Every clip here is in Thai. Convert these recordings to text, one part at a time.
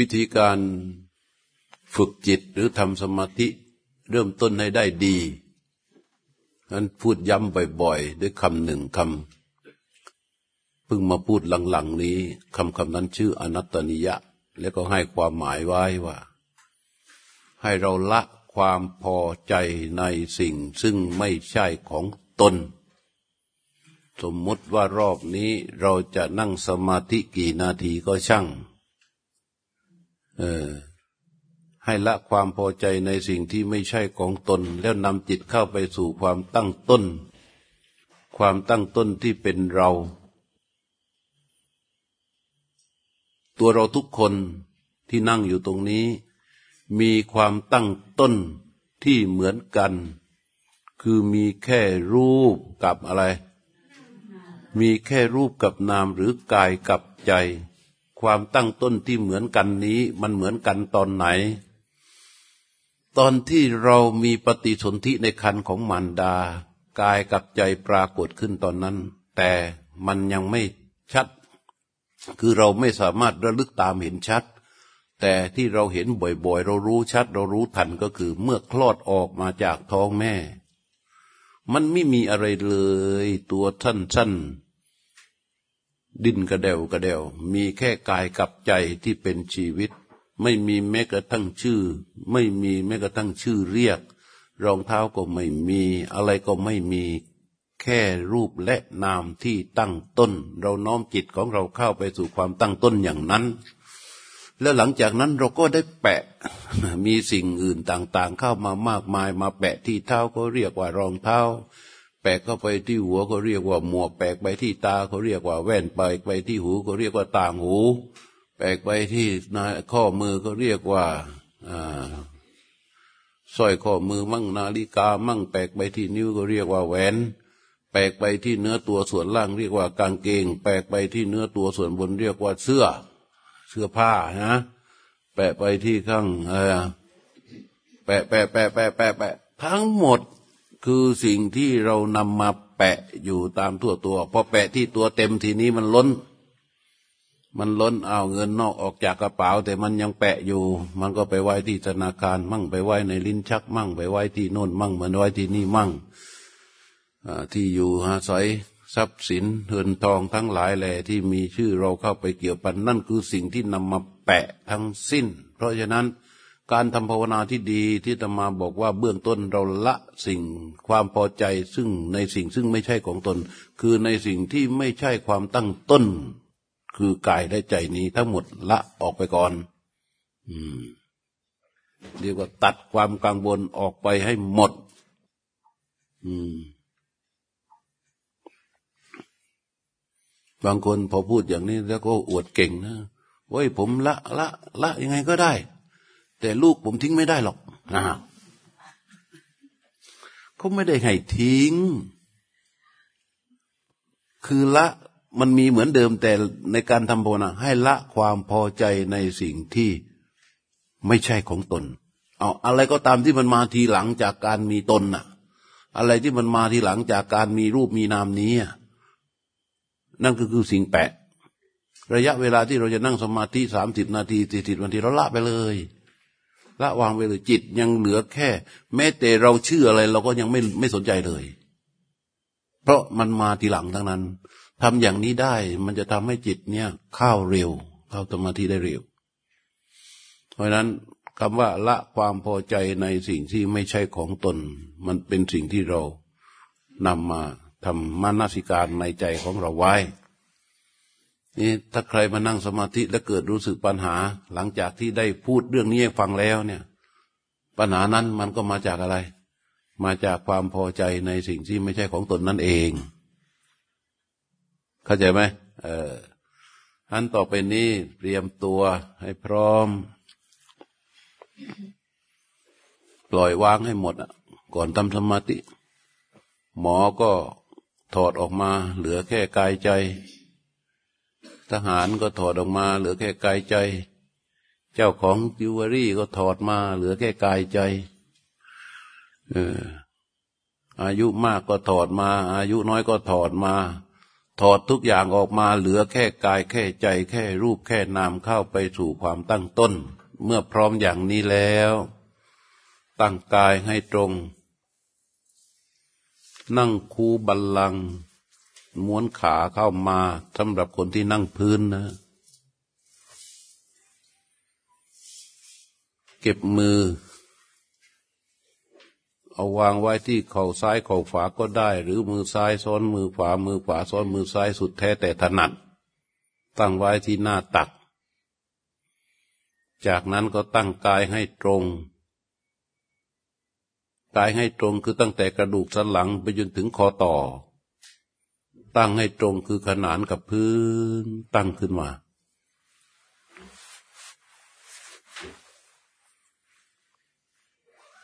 วิธีการฝึกจิตหรือทำสมาธิเริ่มต้นให้ได้ดีนั้นพูดย้ำบ่อยๆ ด้วยคำหนึ่งคำเพิ่งมาพูดหลังๆนี้คำคำนั้นชื่ออนัตตนิยะ แล้วก็ให้ความหมายไว้ว่า ให้เราละความพอใจในสิ่งซึ่งไม่ใช่ของตน สมมติว่ารอบนี้เราจะนั่งสมาธิกี่นาทีก็ช่าง เออให้ละความพอใจในสิ่งที่ไม่ใช่ของตน แล้วนำจิตเข้าไปสู่ความตั้งต้น ความตั้งต้นที่เป็นเรา ตัวเราทุกคนที่นั่งอยู่ตรงนี้ มีความตั้งต้นที่เหมือนกัน คือมีแค่รูปกับอะไร มีแค่รูปกับนามหรือกายกับใจ ความตั้งต้นที่เหมือนกันนี้ มันเหมือนกันตอนไหน ตอนที่เรามีปฏิสนธิในคันของมารดา กายกับใจปรากฏขึ้นตอนนั้น แต่มันยังไม่ชัด คือเราไม่สามารถระลึกตามเห็นชัด แต่ที่เราเห็นบ่อยๆ เรารู้ชัด เรารู้ทันก็คือเมื่อคลอดออกมาจากท้องแม่ มันไม่มีอะไรเลย ตัวสั้นๆ ดิ้นกระเดวกระเดวมีแค่กายกับใจที่เป็นชีวิต ไม่มีแม้กระทั่งชื่อ ไม่มีแม้กระทั่งชื่อเรียก รองเท้าก็ไม่มี อะไรก็ไม่มี แค่รูปและนามที่ตั้งต้น เราน้อมจิตของเราเข้าไปสู่ความตั้งต้นอย่างนั้น แล้วหลังจากนั้นเราก็ได้แปะ มีสิ่งอื่นต่างๆ เข้ามามากมายมาแปะที่เท้าก็เรียกว่ารองเท้า แปะเข้าไปที่หัวก็เรียกว่าหมวกแปะไปที่ตาเขาเรียกว่าแว่นไปไปที่หูก็เรียกว่าต่างหู แปะไปที่ข้อมือก็เรียกว่าสร้อยข้อมือมั่งนาฬิกามั่งแปะไปที่นิ้วก็เรียกว่าแหวนแปะไปที่เนื้อตัวส่วนล่างเรียกว่ากางเกง แปะไปที่เนื้อตัวส่วนบนเรียกว่าเสื้อ เสื้อผ้านะแปะไปที่ข้างเออแปะแปะแปะแปะแปะแปะทั้งหมด คือสิ่งที่เรานำมาแปะอยู่ตามทั่วตัว พอแปะที่ตัวเต็มทีนี้มันล้น มันล้นเอาเงินนอกออกจากกระเป๋า แต่มันยังแปะอยู่ มันก็ไปไว้ที่ธนาคารมั่งไปไว้ในลิ้นชักมั่ง ไปไว้ที่โน่นมั่งมันไว้ที่นี่มั่งที่อยู่อาศัยทรัพย์สินเงินทองทั้งหลายแหล่ที่มีชื่อเราเข้าไปเกี่ยวพันนั่นคือสิ่งที่นำมาแปะทั้งสิ้น เพราะฉะนั้น การทำภาวนาที่ดีที่ตมาบอกว่าเบื้องต้นเราละสิ่งความพอใจซึ่งในสิ่งซึ่งไม่ใช่ของตน คือในสิ่งที่ไม่ใช่ความตั้งต้น คือกายและใจนี้ทั้งหมดละออกไปก่อน อืมเรียกว่าตัดความกังวลออกไปให้หมด อืม บางคนพอพูดอย่างนี้แล้วก็อวดเก่งนะเว้ยผมละละละยังไงก็ได้ แต่ลูกผมทิ้งไม่ได้หรอกนะเขาไม่ได้ให้ทิ้ง คือละมันมีเหมือนเดิมแต่ในการทำภาวนาให้ละความพอใจในสิ่งที่ไม่ใช่ของตน เอาอะไรก็ตามที่มันมาทีหลังจากการมีตนน่ะ อะไรที่มันมาทีหลังจากการมีรูปมีนามนี้นั่นก็คือสิ่งแปะ ระยะเวลาที่เราจะนั่งสมาธิสามสิบนาทีสี่สิบนาทีเราละไปเลย ละวางไปเลยจิตยังเหลือแค่ แม้แต่เราเชื่ออะไร เราก็ยังไม่ไม่สนใจเลย เพราะมันมาทีหลังทั้งนั้นทำอย่างนี้ได้มันจะทำให้จิตเนี่ยเข้าเร็ว เข้าสมาธิได้เร็ว เพราะนั้นคำว่าละความพอใจในสิ่งที่ไม่ใช่ของตน มันเป็นสิ่งที่เรานำมาทำมานาสิการในใจของเราไว้ นี่ถ้าใครมานั่งสมาธิแล้วเกิดรู้สึกปัญหา หลังจากที่ได้พูดเรื่องนี้ฟังแล้วเนี่ย ปัญหานั้นมันก็มาจากอะไร มาจากความพอใจในสิ่งที่ไม่ใช่ของตนนั่นเอง เข้าใจไหมเอออันต่อไปนี้เตรียมตัวให้พร้อม ปล่อยวางให้หมดอะ ก่อนทำสมาธิ หมอก็ถอดออกมาเหลือแค่กายใจ ทหารก็ถอดออกมา เหลือแค่กายใจ เจ้าของจิวเวลรี่ก็ถอดมา เหลือแค่กายใจ เออ อายุมากก็ถอดมา อายุน้อยก็ถอดมา ถอดทุกอย่างออกมา เหลือแค่กายแค่ใจ แค่รูปแค่นามเข้าไปสู่ความตั้งต้น เมื่อพร้อมอย่างนี้แล้ว ตั้งกายให้ตรง นั่งคูบัลลังก์ ม้วนขาเข้ามาสำหรับคนที่นั่งพื้นนะ เก็บมือ เอาวางไว้ที่เข่าซ้ายเข่าขวาก็ได้ หรือมือซ้ายซ้อนมือขวา มือขวาซ้อนมือซ้ายสุดแท้แต่ถนัด ตั้งไว้ที่หน้าตัก จากนั้นก็ตั้งกายให้ตรงกายให้ตรงคือตั้งแต่กระดูกสันหลังไปจนถึงคอต่อ ตั้งให้ตรงคือขนานกับพื้นตั้งขึ้นมา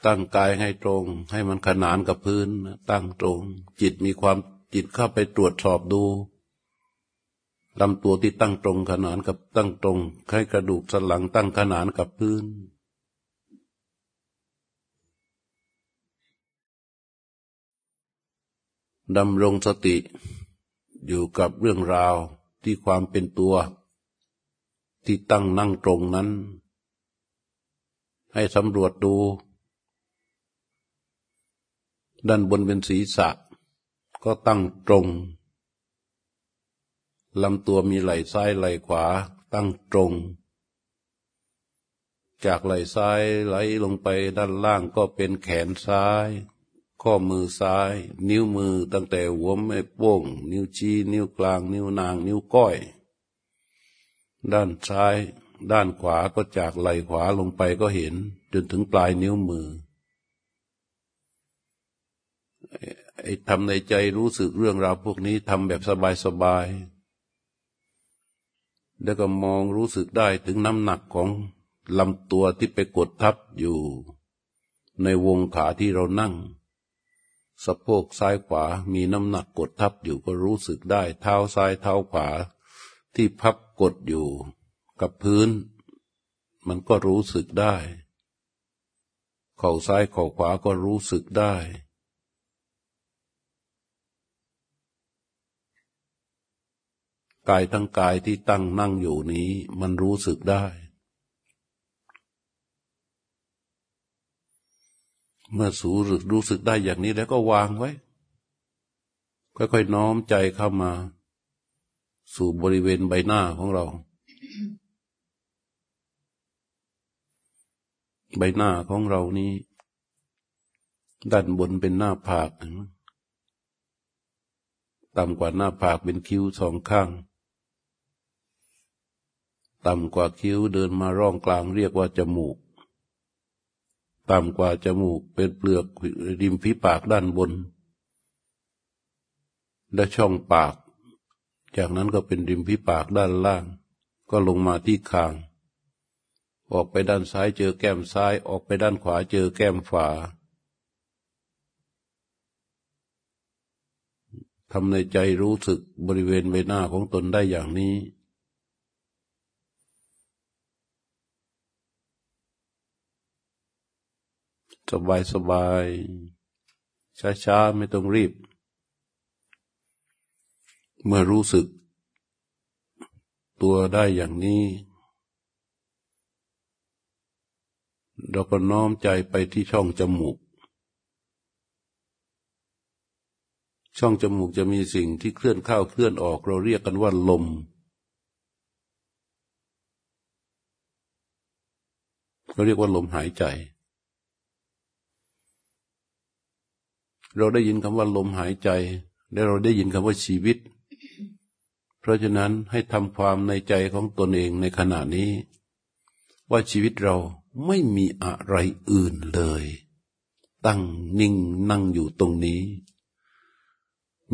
ตั้งกายให้ตรง ให้มันขนานกับพื้น ตั้งตรง จิตมีความจิตเข้าไปตรวจสอบดูลำตัวที่ตั้งตรงขนานกับตั้งตรงให้กระดูกสันหลังตั้งขนานกับพื้นดำรงสติ อยู่กับเรื่องราวที่ความเป็นตัว ที่ตั้งนั่งตรงนั้น ให้สำรวจดู ด้านบนเป็นศีรษะ ก็ตั้งตรงลำตัวมีไหล่ซ้ายไหล่ขวาตั้งตรง จากไหล่ซ้ายไหลลงไปด้านล่างก็เป็นแขนซ้าย ข้อมือซ้าย นิ้วมือตั้งแต่หัวแม่โป้ง นิ้วชี้ นิ้วกลาง นิ้วนาง นิ้วก้อย ด้านซ้าย ด้านขวาก็จากไหล่ขวาลงไปก็เห็น จนถึงปลายนิ้วมือไอ้ทำในใจรู้สึกเรื่องราวพวกนี้ทำแบบสบายๆ แล้วก็มองรู้สึกได้ถึงน้ำหนักของลำตัวที่ไปกดทับอยู่ ในวงขาที่เรานั่ง สะโพกซ้ายขวามีน้ำหนักกดทับอยู่ก็รู้สึกได้ เท้าซ้ายเท้าขวา ที่พับกดอยู่กับพื้น มันก็รู้สึกได้ เข่าซ้ายเข่าขวาก็รู้สึกได้ กายทั้งกายที่ตั้งนั่งอยู่นี้มันรู้สึกได้ เมื่อสูรรู้สึกได้อย่างนี้แล้วก็วางไว้ ค่อยๆน้อมใจเข้ามา สู่บริเวณใบหน้าของเรา ใบหน้าของเรานี้ ด้านบนเป็นหน้าผากต่ำกว่าหน้าผากเป็นคิ้วสองข้าง ต่ำกว่าคิ้วเดินมาร่องกลางเรียกว่าจมูก ต่ำกว่าจมูกเป็นเปลือกริมฝีปากด้านบน และช่องปาก จากนั้นก็เป็นริมฝีปากด้านล่าง ก็ลงมาที่คาง ออกไปด้านซ้ายเจอแก้มซ้าย ออกไปด้านขวาเจอแก้มฝาทำในใจรู้สึกบริเวณใบหน้าของตนได้อย่างนี้ สบายสบายช้าช้าไม่ต้องรีบ เมื่อรู้สึก ตัวได้อย่างนี้ เราก็น้อมใจไปที่ช่องจมูก ช่องจมูกจะมีสิ่งที่เคลื่อนเข้าเคลื่อนออก เราเรียกกันว่าลม เราเรียกว่าลมหายใจ เราได้ยินคำว่าลมหายใจ และเราได้ยินคำว่าชีวิต เพราะฉะนั้นให้ทำความในใจของตนเองในขณะนี้ ว่าชีวิตเราไม่มีอะไรอื่นเลย ตั้งนิ่งนั่งอยู่ตรงนี้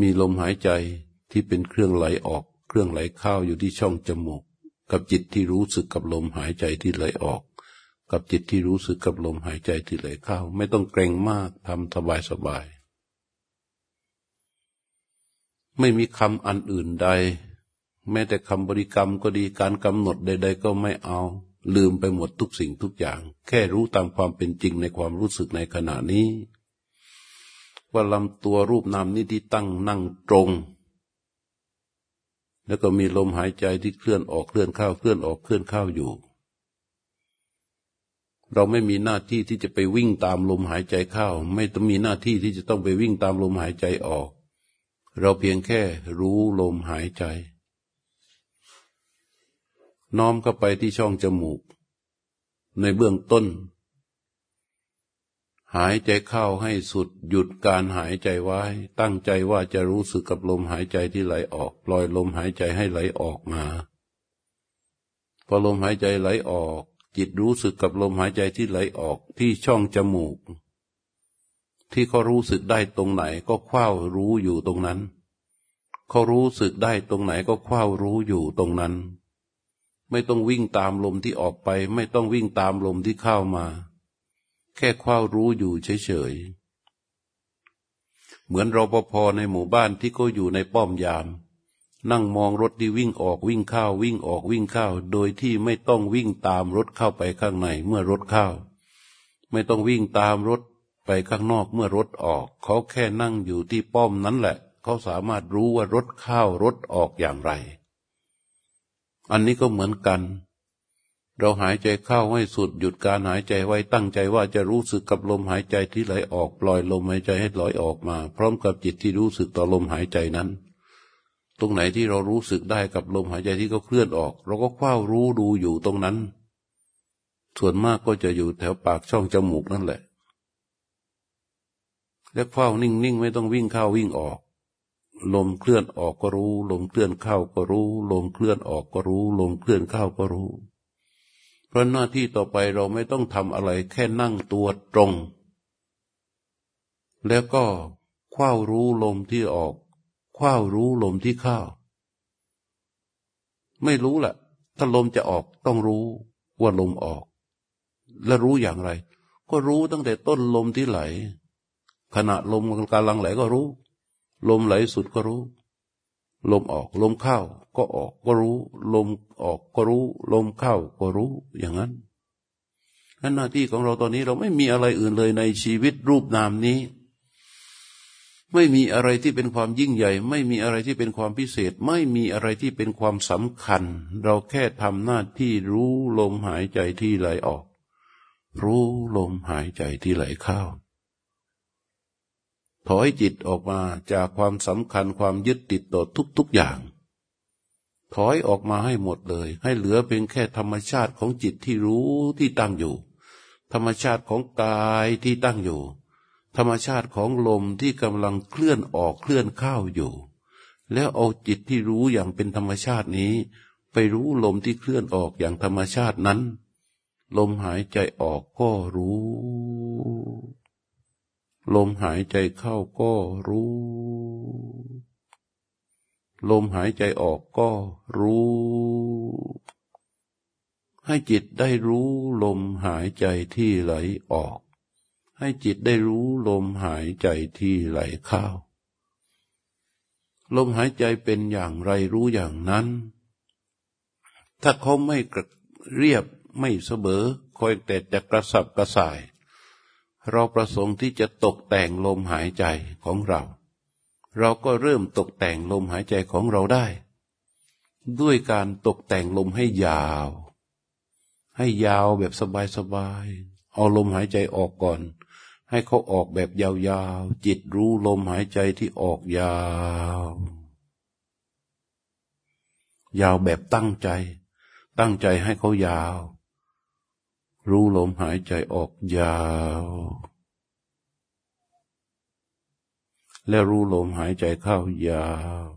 มีลมหายใจที่เป็นเครื่องไหลออก เครื่องไหลเข้าอยู่ที่ช่องจมูก กับจิตที่รู้สึกกับลมหายใจที่ไหลออก กับจิตที่รู้สึกกับลมหายใจที่ไหลเข้า ไม่ต้องเกรงมากทำสบายสบาย ไม่มีคำอันอื่นใด แม้แต่คำบริกรรมก็ดีการกำหนดใด ๆ ก็ไม่เอา ลืมไปหมดทุกสิ่งทุกอย่าง แค่รู้ตามความเป็นจริงในความรู้สึกในขณะนี้ ว่าลำตัวรูปนามนี้ที่ตั้งนั่งตรง แล้วก็มีลมหายใจที่เคลื่อนออกเคลื่อนเข้าเคลื่อนออกเคลื่อนเข้าอยู่ เราไม่มีหน้าที่ที่จะไปวิ่งตามลมหายใจเข้า ไม่ต้องมีหน้าที่ที่จะต้องไปวิ่งตามลมหายใจออก เราเพียงแค่รู้ลมหายใจ น้อมเข้าไปที่ช่องจมูก ในเบื้องต้น หายใจเข้าให้สุดหยุดการหายใจไว้ ตั้งใจว่าจะรู้สึกกับลมหายใจที่ไหลออก ปล่อยลมหายใจให้ไหลออกมา พอลมหายใจไหลออก จิตรู้สึกกับลมหายใจที่ไหลออกที่ช่องจมูก ที่เขารู้สึกได้ตรงไหนก็คว้ารู้อยู่ตรงนั้น เขารู้สึกได้ตรงไหนก็คว้ารู้อยู่ตรงนั้น ไม่ต้องวิ่งตามลมที่ออกไป ไม่ต้องวิ่งตามลมที่เข้ามา แค่คว้ารู้อยู่เฉยๆ เหมือนรปภในหมู่บ้านที่ก็อยู่ในป้อมยาม นั่งมองรถที่วิ่งออกวิ่งเข้าวิ่งออกวิ่งเข้า โดยที่ไม่ต้องวิ่งตามรถเข้าไปข้างในเมื่อรถเข้า ไม่ต้องวิ่งตามรถ ข้างนอกเมื่อรถออก เขาแค่นั่งอยู่ที่ป้อมนั้นแหละ เขาสามารถรู้ว่ารถเข้ารถออกอย่างไร อันนี้ก็เหมือนกัน เราหายใจเข้าให้สุดหยุดการหายใจไว้ตั้งใจว่าจะรู้สึกกับลมหายใจที่ไหลออกปล่อยลมหายใจให้ไหลออกมา พร้อมกับจิตที่รู้สึกต่อลมหายใจนั้นตรงไหนที่เรารู้สึกได้กับลมหายใจที่เขาเคลื่อนออก เราก็คว้ารู้ดูอยู่ตรงนั้น ส่วนมากก็จะอยู่แถวปากช่องจมูกนั่นแหละ และเฝ้านิ่งๆไม่ต้องวิ่งเข้าวิ่งออก ลมเคลื่อนออกก็รู้ ลมเคลื่อนเข้าก็รู้ ลมเคลื่อนออกก็รู้ ลมเคลื่อนเข้าก็รู้ เพราะหน้าที่ต่อไปเราไม่ต้องทำอะไรแค่นั่งตัวตรง แล้วก็คว้ารู้ลมที่ออกคว้ารู้ลมที่เข้า ไม่รู้แหละถ้าลมจะออกต้องรู้ว่าลมออก และรู้อย่างไร ก็รู้ตั้งแต่ต้นลมที่ไหล ขณะลมกำลังไหลก็รู้ ลมไหลสุดก็รู้ ลมออกลมเข้าก็ออกก็รู้ ลมออกก็รู้ ลมเข้าก็รู้อย่างนั้นนั่นหน้าที่ของเราตอนนี้เราไม่มีอะไรอื่นเลยในชีวิตรูปนามนี้ ไม่มีอะไรที่เป็นความยิ่งใหญ่ ไม่มีอะไรที่เป็นความพิเศษ ไม่มีอะไรที่เป็นความสำคัญ เราแค่ทำหน้าที่รู้ลมหายใจที่ไหลออก รู้ลมหายใจที่ไหลเข้า ถอยจิตออกมาจากความสำคัญความยึดติดต่อทุกๆอย่าง ถอยออกมาให้หมดเลย ให้เหลือเพียงแค่ธรรมชาติของจิตที่รู้ที่ตั้งอยู่ ธรรมชาติของกายที่ตั้งอยู่ ธรรมชาติของลมที่กำลังเคลื่อนออกเคลื่อนเข้าอยู่ แล้วเอาจิตที่รู้อย่างเป็นธรรมชาตินี้ ไปรู้ลมที่เคลื่อนออกอย่างธรรมชาตินั้น ลมหายใจออกก็รู้ ลมหายใจเข้าก็รู้ ลมหายใจออกก็รู้ ให้จิตได้รู้ลมหายใจที่ไหลออก ให้จิตได้รู้ลมหายใจที่ไหลเข้า ลมหายใจเป็นอย่างไรรู้อย่างนั้น ถ้าเขาไม่เรียบไม่เสมอคอยแต่จะกระสับกระส่าย เราประสงค์ที่จะตกแต่งลมหายใจของเรา เราก็เริ่มตกแต่งลมหายใจของเราได้ ด้วยการตกแต่งลมให้ยาว ให้ยาวแบบสบายๆ เอาลมหายใจออกก่อน ให้เขาออกแบบยาวๆ จิตรู้ลมหายใจที่ออกยาว ยาวแบบตั้งใจ ตั้งใจให้เขายาว รู้ลมหายใจออกยาว แล้วรู้ลมหายใจเข้ายาว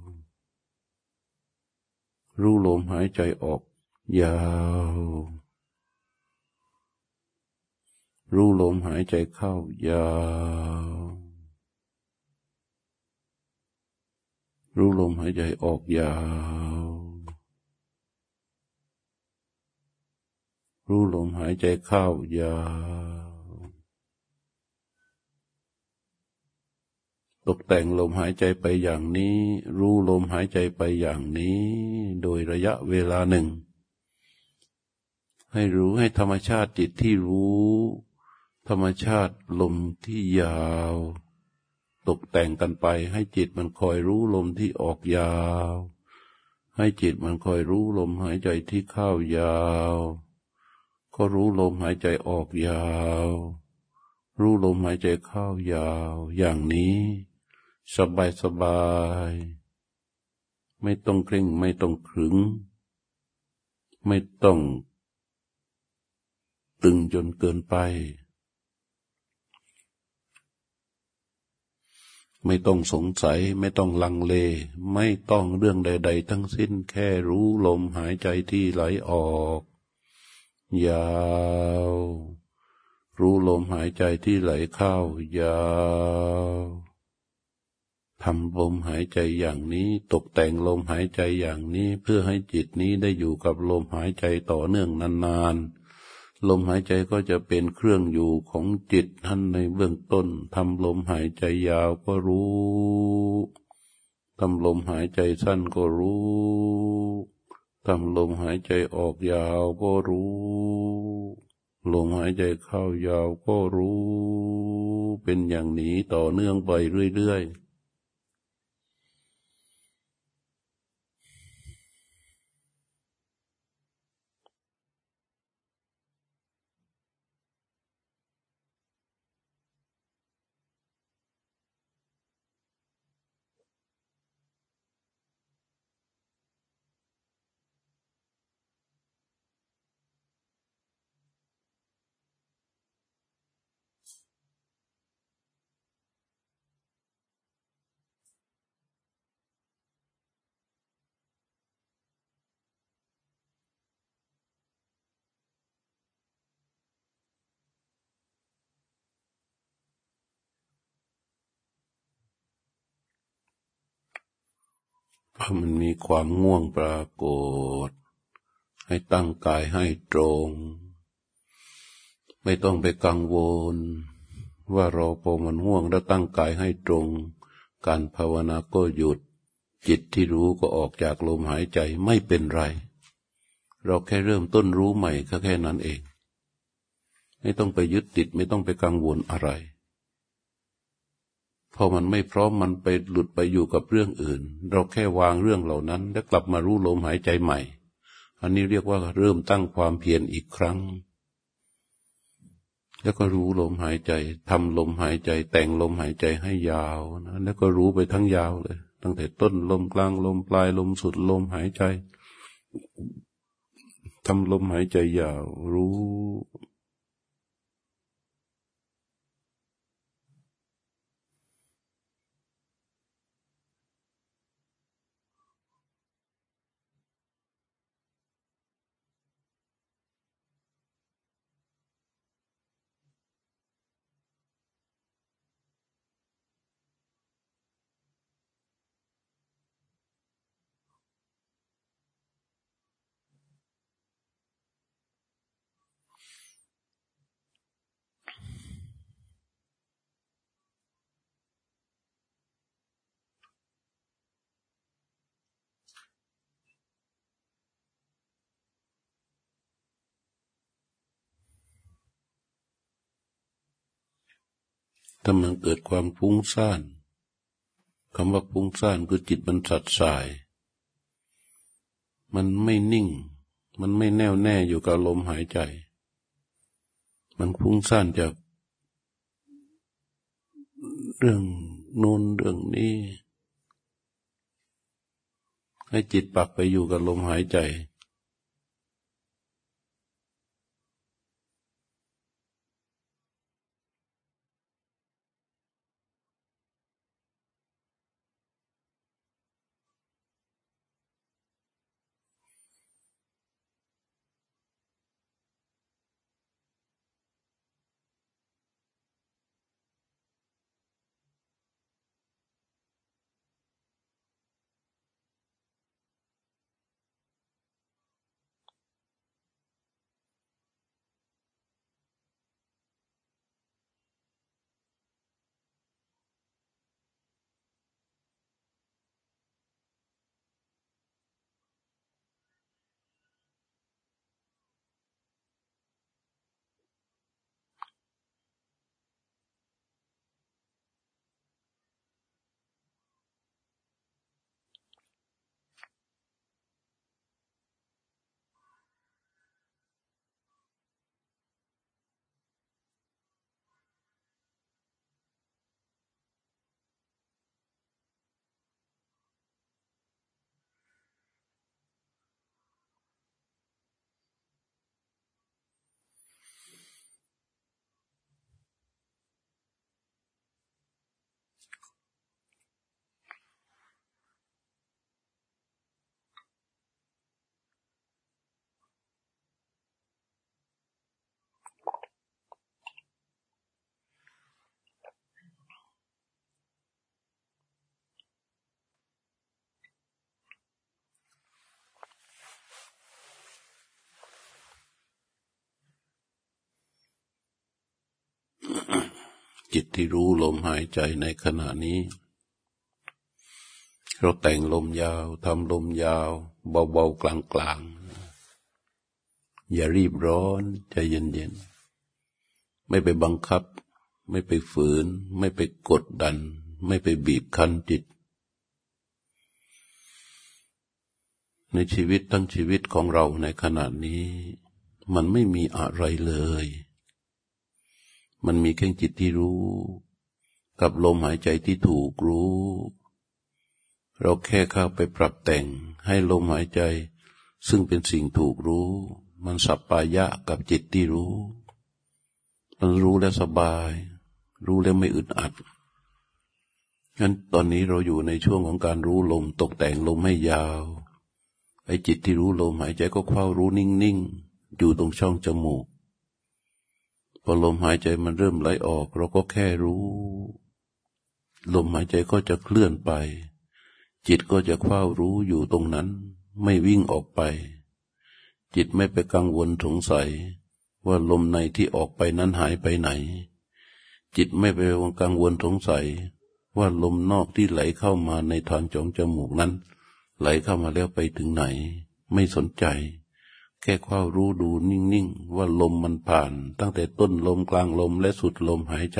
รู้ลมหายใจออกยาว รู้ลมหายใจเข้ายาว รู้ลมหายใจออกยาว รู้ลมหายใจเข้ายาวตกแต่งลมหายใจไปอย่างนี้ รู้ลมหายใจไปอย่างนี้ โดยระยะเวลาหนึ่ง ให้รู้ให้ธรรมชาติจิตที่รู้ ธรรมชาติลมที่ยาว ตกแต่งกันไป ให้จิตมันคอยรู้ลมที่ออกยาว ให้จิตมันคอยรู้ลมหายใจที่เข้ายาว ก็รู้ลมหายใจออกยาว รู้ลมหายใจเข้ายาว อย่างนี้ สบายสบาย ไม่ต้องเคร่งไม่ต้องขึง ไม่ต้อง ตึงจนเกินไป ไม่ต้องสงสัย ไม่ต้องลังเล ไม่ต้องเรื่องใด ๆ ทั้งสิ้นแค่รู้ลมหายใจที่ไหลออก ยาว รู้ลมหายใจที่ไหลเข้ายาวทำลมหายใจอย่างนี้ตกแต่งลมหายใจอย่างนี้เพื่อให้จิตนี้ได้อยู่กับลมหายใจต่อเนื่องนานๆ ลมหายใจก็จะเป็นเครื่องอยู่ของจิตท่านในเบื้องต้นทำลมหายใจยาวก็รู้ทำลมหายใจสั้นก็รู้ ทำลมหายใจออกยาวก็รู้ ลมหายใจเข้ายาวก็รู้ เป็นอย่างนี้ต่อเนื่องไปเรื่อยๆ พอมันมีความง่วงปรากฏ ให้ตั้งกายให้ตรง ไม่ต้องไปกังวล ว่าเราพอมันง่วงแล้วตั้งกายให้ตรง การภาวนาก็หยุด จิตที่รู้ก็ออกจากลมหายใจไม่เป็นไร เราแค่เริ่มต้นรู้ใหม่ก็แค่นั้นเอง ไม่ต้องไปยึดติดไม่ต้องไปกังวลอะไร พอมันไม่พร้อมมันไปหลุดไปอยู่กับเรื่องอื่น เราแค่วางเรื่องเหล่านั้น แล้วกลับมารู้ลมหายใจใหม่ อันนี้เรียกว่าเริ่มตั้งความเพียรอีกครั้ง แล้วก็รู้ลมหายใจทำลมหายใจ แต่งลมหายใจให้ยาวนะแล้วก็รู้ไปทั้งยาวเลย ตั้งแต่ต้นลมกลางลมปลายลมสุดลมหายใจทำลมหายใจยาว รู้ ถ้ามันเกิดความฟุ้งซ่านคำว่าฟุ้งซ่านคือจิตมันสัดสาย มันไม่นิ่ง มันไม่แน่วแน่อยู่กับลมหายใจ มันฟุ้งซ่านจาก เรื่องนู้นเรื่องนี้ ให้จิตปักไปอยู่กับลมหายใจ จิตที่รู้ลมหายใจในขณะนี้ เราแต่งลมยาวทำลมยาว เบาๆกลางๆ อย่ารีบร้อนใจเย็นๆ ไม่ไปบังคับ ไม่ไปฝืน ไม่ไปกดดัน ไม่ไปบีบคั้นจิต ในชีวิตทั้งชีวิตของเราในขณะนี้ มันไม่มีอะไรเลย มันมีแค่จิตที่รู้ กับลมหายใจที่ถูกรู้ เราแค่เข้าไปปรับแต่งให้ลมหายใจ ซึ่งเป็นสิ่งถูกรู้ มันสับปายะกับจิตที่รู้ มันรู้แล้วสบาย รู้แล้วไม่อึดอัดงั้นตอนนี้เราอยู่ในช่วงของการรู้ลมตกแต่งลมให้ยาว ไอ้จิตที่รู้ลมหายใจก็เข้ารู้นิ่งๆ อยู่ตรงช่องจมูก พอลมหายใจมันเริ่มไหลออก เราก็แค่รู้ ลมหายใจก็จะเคลื่อนไป จิตก็จะเฝ้ารู้อยู่ตรงนั้น ไม่วิ่งออกไป จิตไม่ไปกังวลสงสัย ว่าลมในที่ออกไปนั้นหายไปไหน จิตไม่ไปกังวลสงสัย ว่าลมนอกที่ไหลเข้ามาในทางจองจมูกนั้น ไหลเข้ามาแล้วไปถึงไหน ไม่สนใจ แค่ความรู้ดูนิ่งๆ ว่าลมมันผ่าน ตั้งแต่ต้นลมกลางลมและสุดลมหายใจ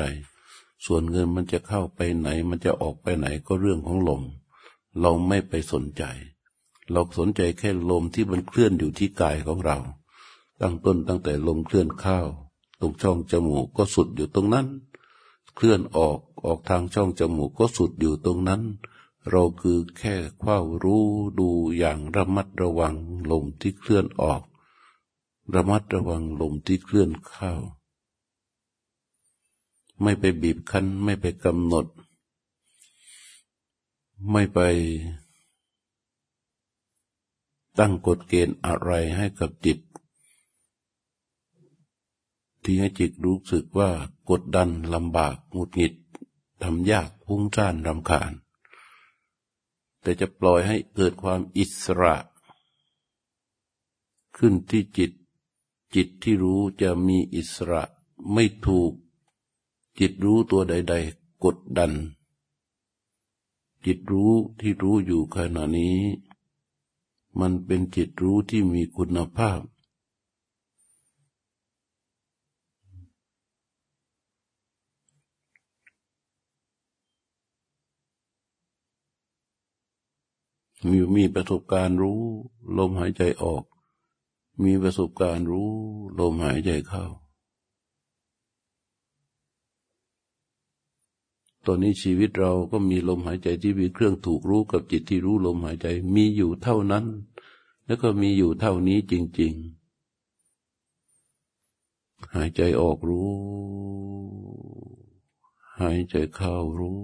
ส่วนเงินมันจะเข้าไปไหน มันจะออกไปไหนก็เรื่องของลม เราไม่ไปสนใจ เราสนใจแค่ลมที่มันเคลื่อนอยู่ที่กายของเรา ตั้งต้นตั้งแต่ลมเคลื่อนเข้าตรงช่องจมูกก็สุดอยู่ตรงนั้น เคลื่อนออกออกทางช่องจมูกก็สุดอยู่ตรงนั้น เราคือแค่คว้ารู้ดูอย่างระมัดระวังลมที่เคลื่อนออก ระมัดระวังลมที่เคลื่อนเข้า ไม่ไปบีบคั้น ไม่ไปกำหนด ไม่ไปตั้งกฎเกณฑ์อะไรให้กับจิต ที่ให้จิตรู้สึกว่ากดดันลำบากหงุดหงิดทำยากพุ่งจ้านรำคาญ แต่จะปล่อยให้เกิดความอิสระ ขึ้นที่จิต จิตที่รู้จะมีอิสระไม่ถูก จิตรู้ตัวใด ๆ กดดัน จิตรู้ที่รู้อยู่ขณะนี้ มันเป็นจิตรู้ที่มีคุณภาพ มีมีประสบการณ์รู้ลมหายใจออก มีประสบการณ์รู้ลมหายใจเข้า ตอนนี้ชีวิตเราก็มีลมหายใจที่มีเครื่องถูกรู้กับจิตที่รู้ลมหายใจ มีอยู่เท่านั้น แล้วก็มีอยู่เท่านี้จริง ๆ หายใจออกรู้ หายใจเข้ารู้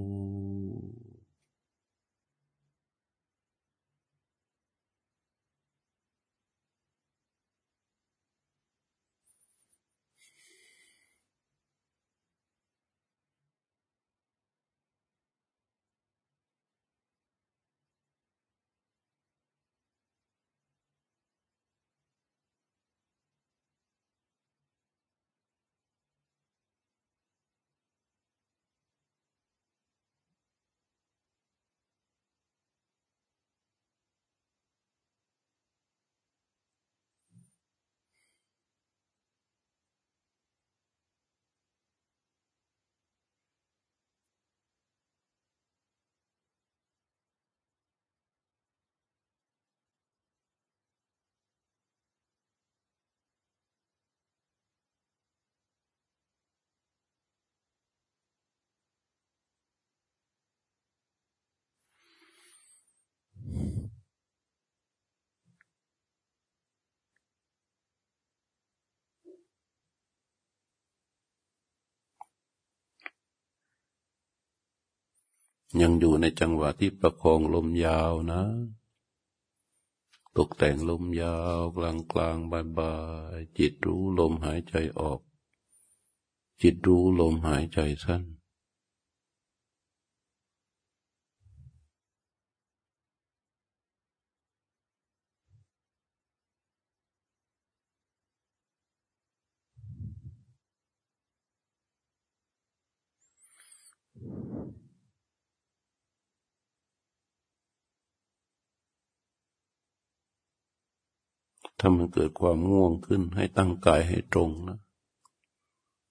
ยังอยู่ในจังหวะที่ประคองลมยาวนะ ตกแต่งลมยาวกลางกลางบายบายจิตรู้ลมหายใจออก จิตรู้ลมหายใจสั้น ถ้ามันเกิดความง่วงขึ้น ให้ตั้งกายให้ตรงนะ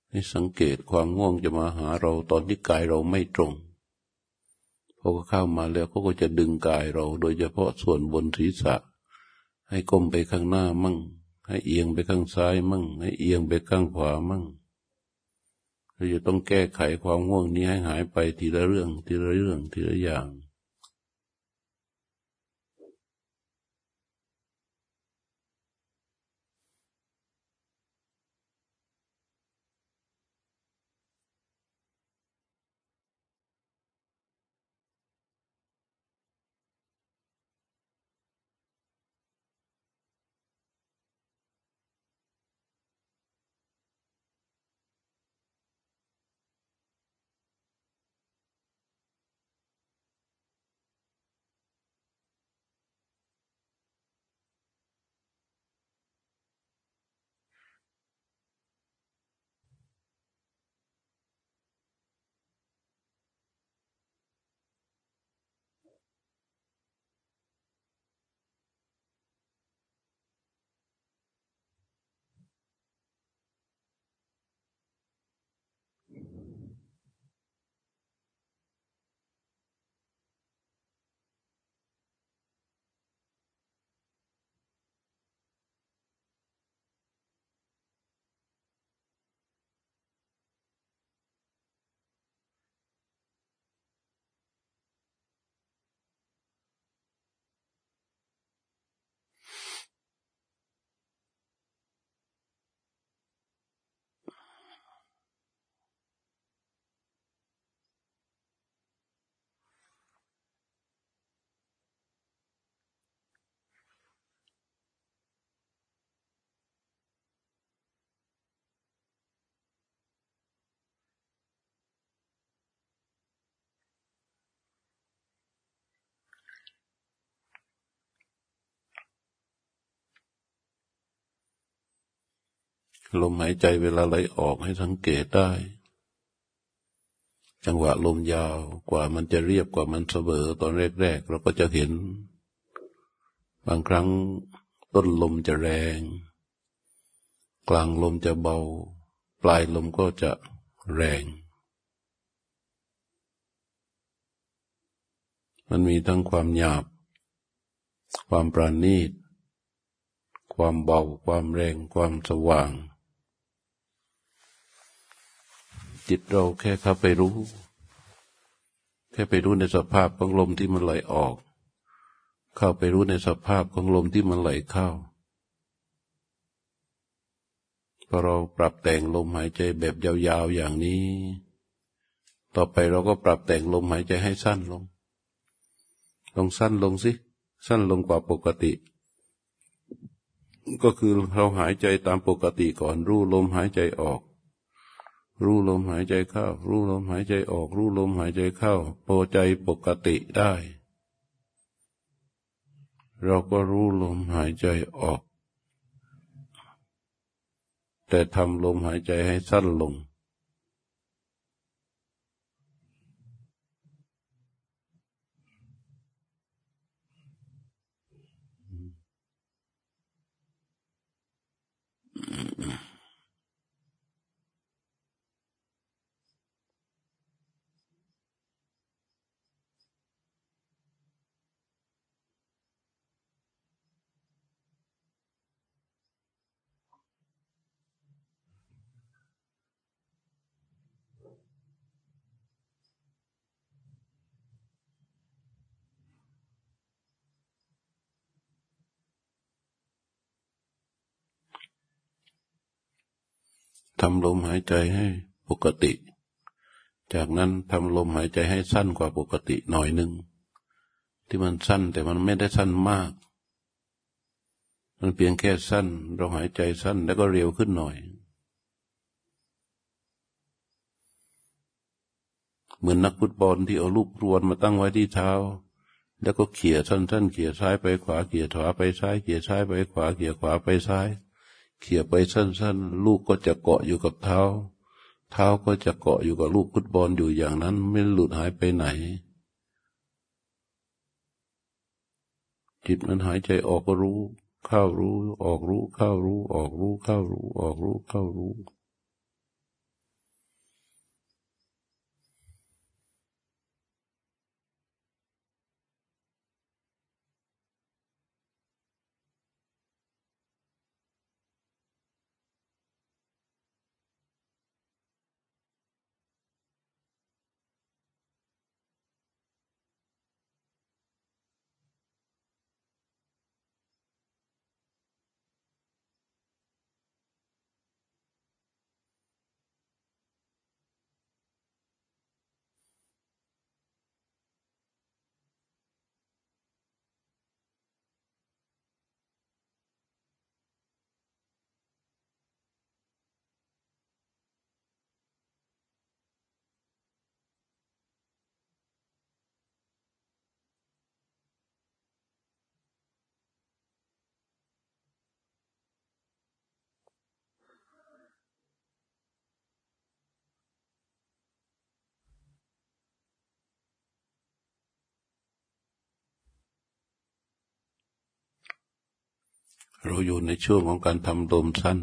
ให้สังเกตความง่วงจะมาหาเราตอนที่กายเราไม่ตรงพอเข้ามาแล้วเขาก็จะดึงกายเรา โดยเฉพาะส่วนบนศีรษะ ให้ก้มไปข้างหน้ามั่ง ให้เอียงไปข้างซ้ายมั่ง ให้เอียงไปข้างขวามั่งเราจะต้องแก้ไขความง่วงนี้ให้หายไปทีละเรื่อง ทีละเรื่องทีละอย่าง ลมหายใจเวลาไหลออกให้สังเกตได้ จังหวะลมยาวกว่ามันจะเรียบกว่ามันเสมอตอนแรกๆเราก็จะเห็น บางครั้งต้นลมจะแรง กลางลมจะเบา ปลายลมก็จะแรง มันมีทั้งความหยาบ ความปราณีต ความเบา ความแรง ความสว่าง จิตเราแค่เข้าไปรู้ แค่ไปรู้ในสภาพของลมที่มันไหลออก เข้าไปรู้ในสภาพของลมที่มันไหลเข้าพอเราปรับแต่งลมหายใจแบบยาวๆอย่างนี้ ต่อไปเราก็ปรับแต่งลมหายใจให้สั้นลงลงสั้นลงสิ สั้นลงกว่าปกติ ก็คือเราหายใจตามปกติก่อนรู้ลมหายใจออก รู้ลมหายใจเข้า รู้ลมหายใจออก รู้ลมหายใจเข้าพอใจปกติได้ เราก็รู้ลมหายใจออก แต่ทำลมหายใจให้สั้นลง ทำลมหายใจให้ปกติ จากนั้นทำลมหายใจให้สั้นกว่าปกติหน่อยหนึ่ง ที่มันสั้นแต่มันไม่ได้สั้นมาก มันเพียงแค่สั้น เราหายใจสั้นแล้วก็เร็วขึ้นหน่อย เหมือนนักฟุตบอลที่เอาลูกรวนมาตั้งไว้ที่เท้า แล้วก็เขี่ยสั้นๆเขี่ยซ้ายไปขวาเขี่ยขวาไปซ้ายเขี่ยซ้ายไปขวาเขี่ยขวาไปซ้าย เขี่ยไปสั้น ๆ ลูกก็จะเกาะอยู่กับเท้า เท้าก็จะเกาะอยู่กับลูกฟุตบอลอยู่อย่างนั้น ไม่หลุดหายไปไหน จิตมันหายใจออกก็รู้ เข้ารู้ ออกรู้ เข้ารู้ ออกรู้ เข้ารู้ ออกรู้ เข้ารู้ เราอยู่ในช่วงของการทำลมสั้น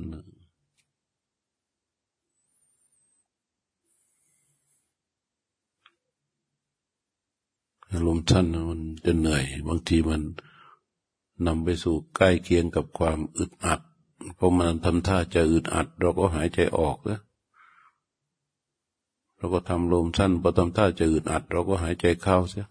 ลมสั้นมันจะเหนื่อย บางทีมันนำไปสู่ใกล้เคียงกับความอึดอัดพอมันทำท่าจะอึดอัด เราก็หายใจออกแล้วเราก็ทำลมสั้นพอทำท่าจะอึดอัด เราก็หายใจเข้าเสีย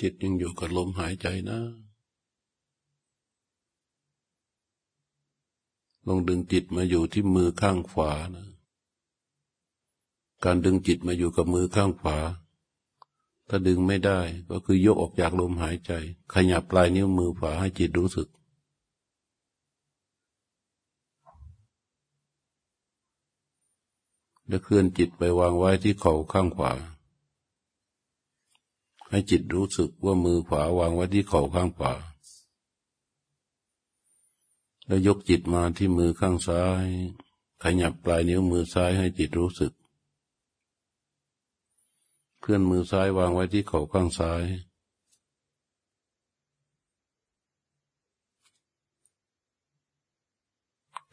จิตยังอยู่กับลมหายใจนะลองดึงจิตมาอยู่ที่มือข้างขวานะ การดึงจิตมาอยู่กับมือข้างขวา ถ้าดึงไม่ได้ก็คือยกออกจากลมหายใจ ขยับปลายนิ้วมือขวาให้จิตรู้สึก แล้วเคลื่อนจิตไปวางไว้ที่เข่าข้างขวา ให้จิตรู้สึกว่ามือขวาวางไว้ที่เข่าข้างขวา แล้วยกจิตมาที่มือข้างซ้าย ขยับปลายนิ้วมือซ้ายให้จิตรู้สึก เคลื่อนมือซ้ายวางไว้ที่เข่าข้างซ้าย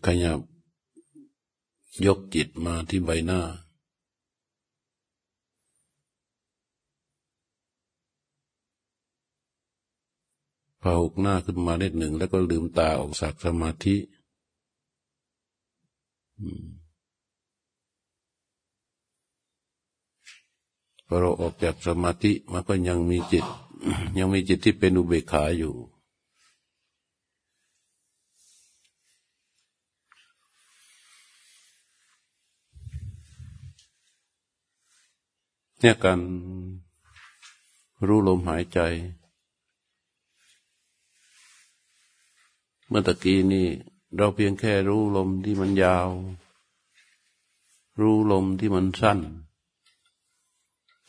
ขยับยกจิตมาที่ใบหน้า พาหกหน้าขึ้นมาเล็กหนึ่ง แล้วก็ลืมตาออกจากสมาธิพอเราออกจากสมาธิมันก็ยังมีจิต ยังมีจิตที่เป็นอุเบกขาอยู่ เนี่ยการรู้ลมหายใจ มื่อตะกี้นี่ เราเพียงแค่รู้ลมที่มันยาว รู้ลมที่มันสั้น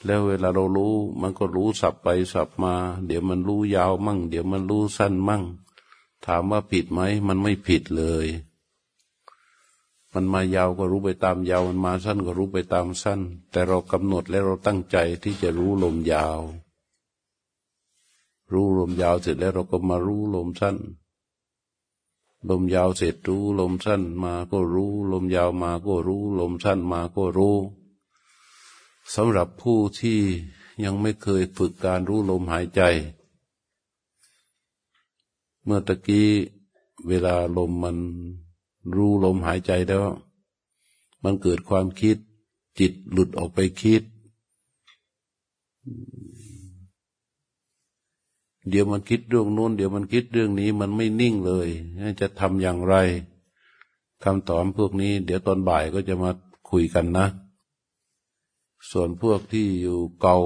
แล้วเวลาเรารู้มันก็รู้สับไปสับมา เดี๋ยวมันรู้ยาวมั่ง เดี๋ยวมันรู้สั้นมั่ง ถามว่าผิดไหม มันไม่ผิดเลย มันมายาวก็รู้ไปตามยาว มันมาสั้นก็รู้ไปตามสั้น แต่เรากำหนดและเราตั้งใจที่จะรู้ลมยาว รู้ลมยาวเสร็จแล้วเราก็มารู้ลมสั้น ลมยาวเสร็จรู้ ลมสั้นมาก็รู้ ลมยาวมาก็รู้ ลมสั้นมาก็รู้สำหรับผู้ที่ยังไม่เคยฝึกการรู้ลมหายใจ เมื่อตะกี้เวลาลมมันรู้ลมหายใจแล้ว มันเกิดความคิดจิตหลุดออกไปคิด เดี๋ยวมันคิดเรื่องโน้นเดี๋ยวมันคิดเรื่องนี้มันไม่นิ่งเลยจะทำอย่างไรคำตอบพวกนี้ เดี๋ยวตอนบ่ายก็จะมาคุยกันนะ ส่วนพวกที่อยู่เกา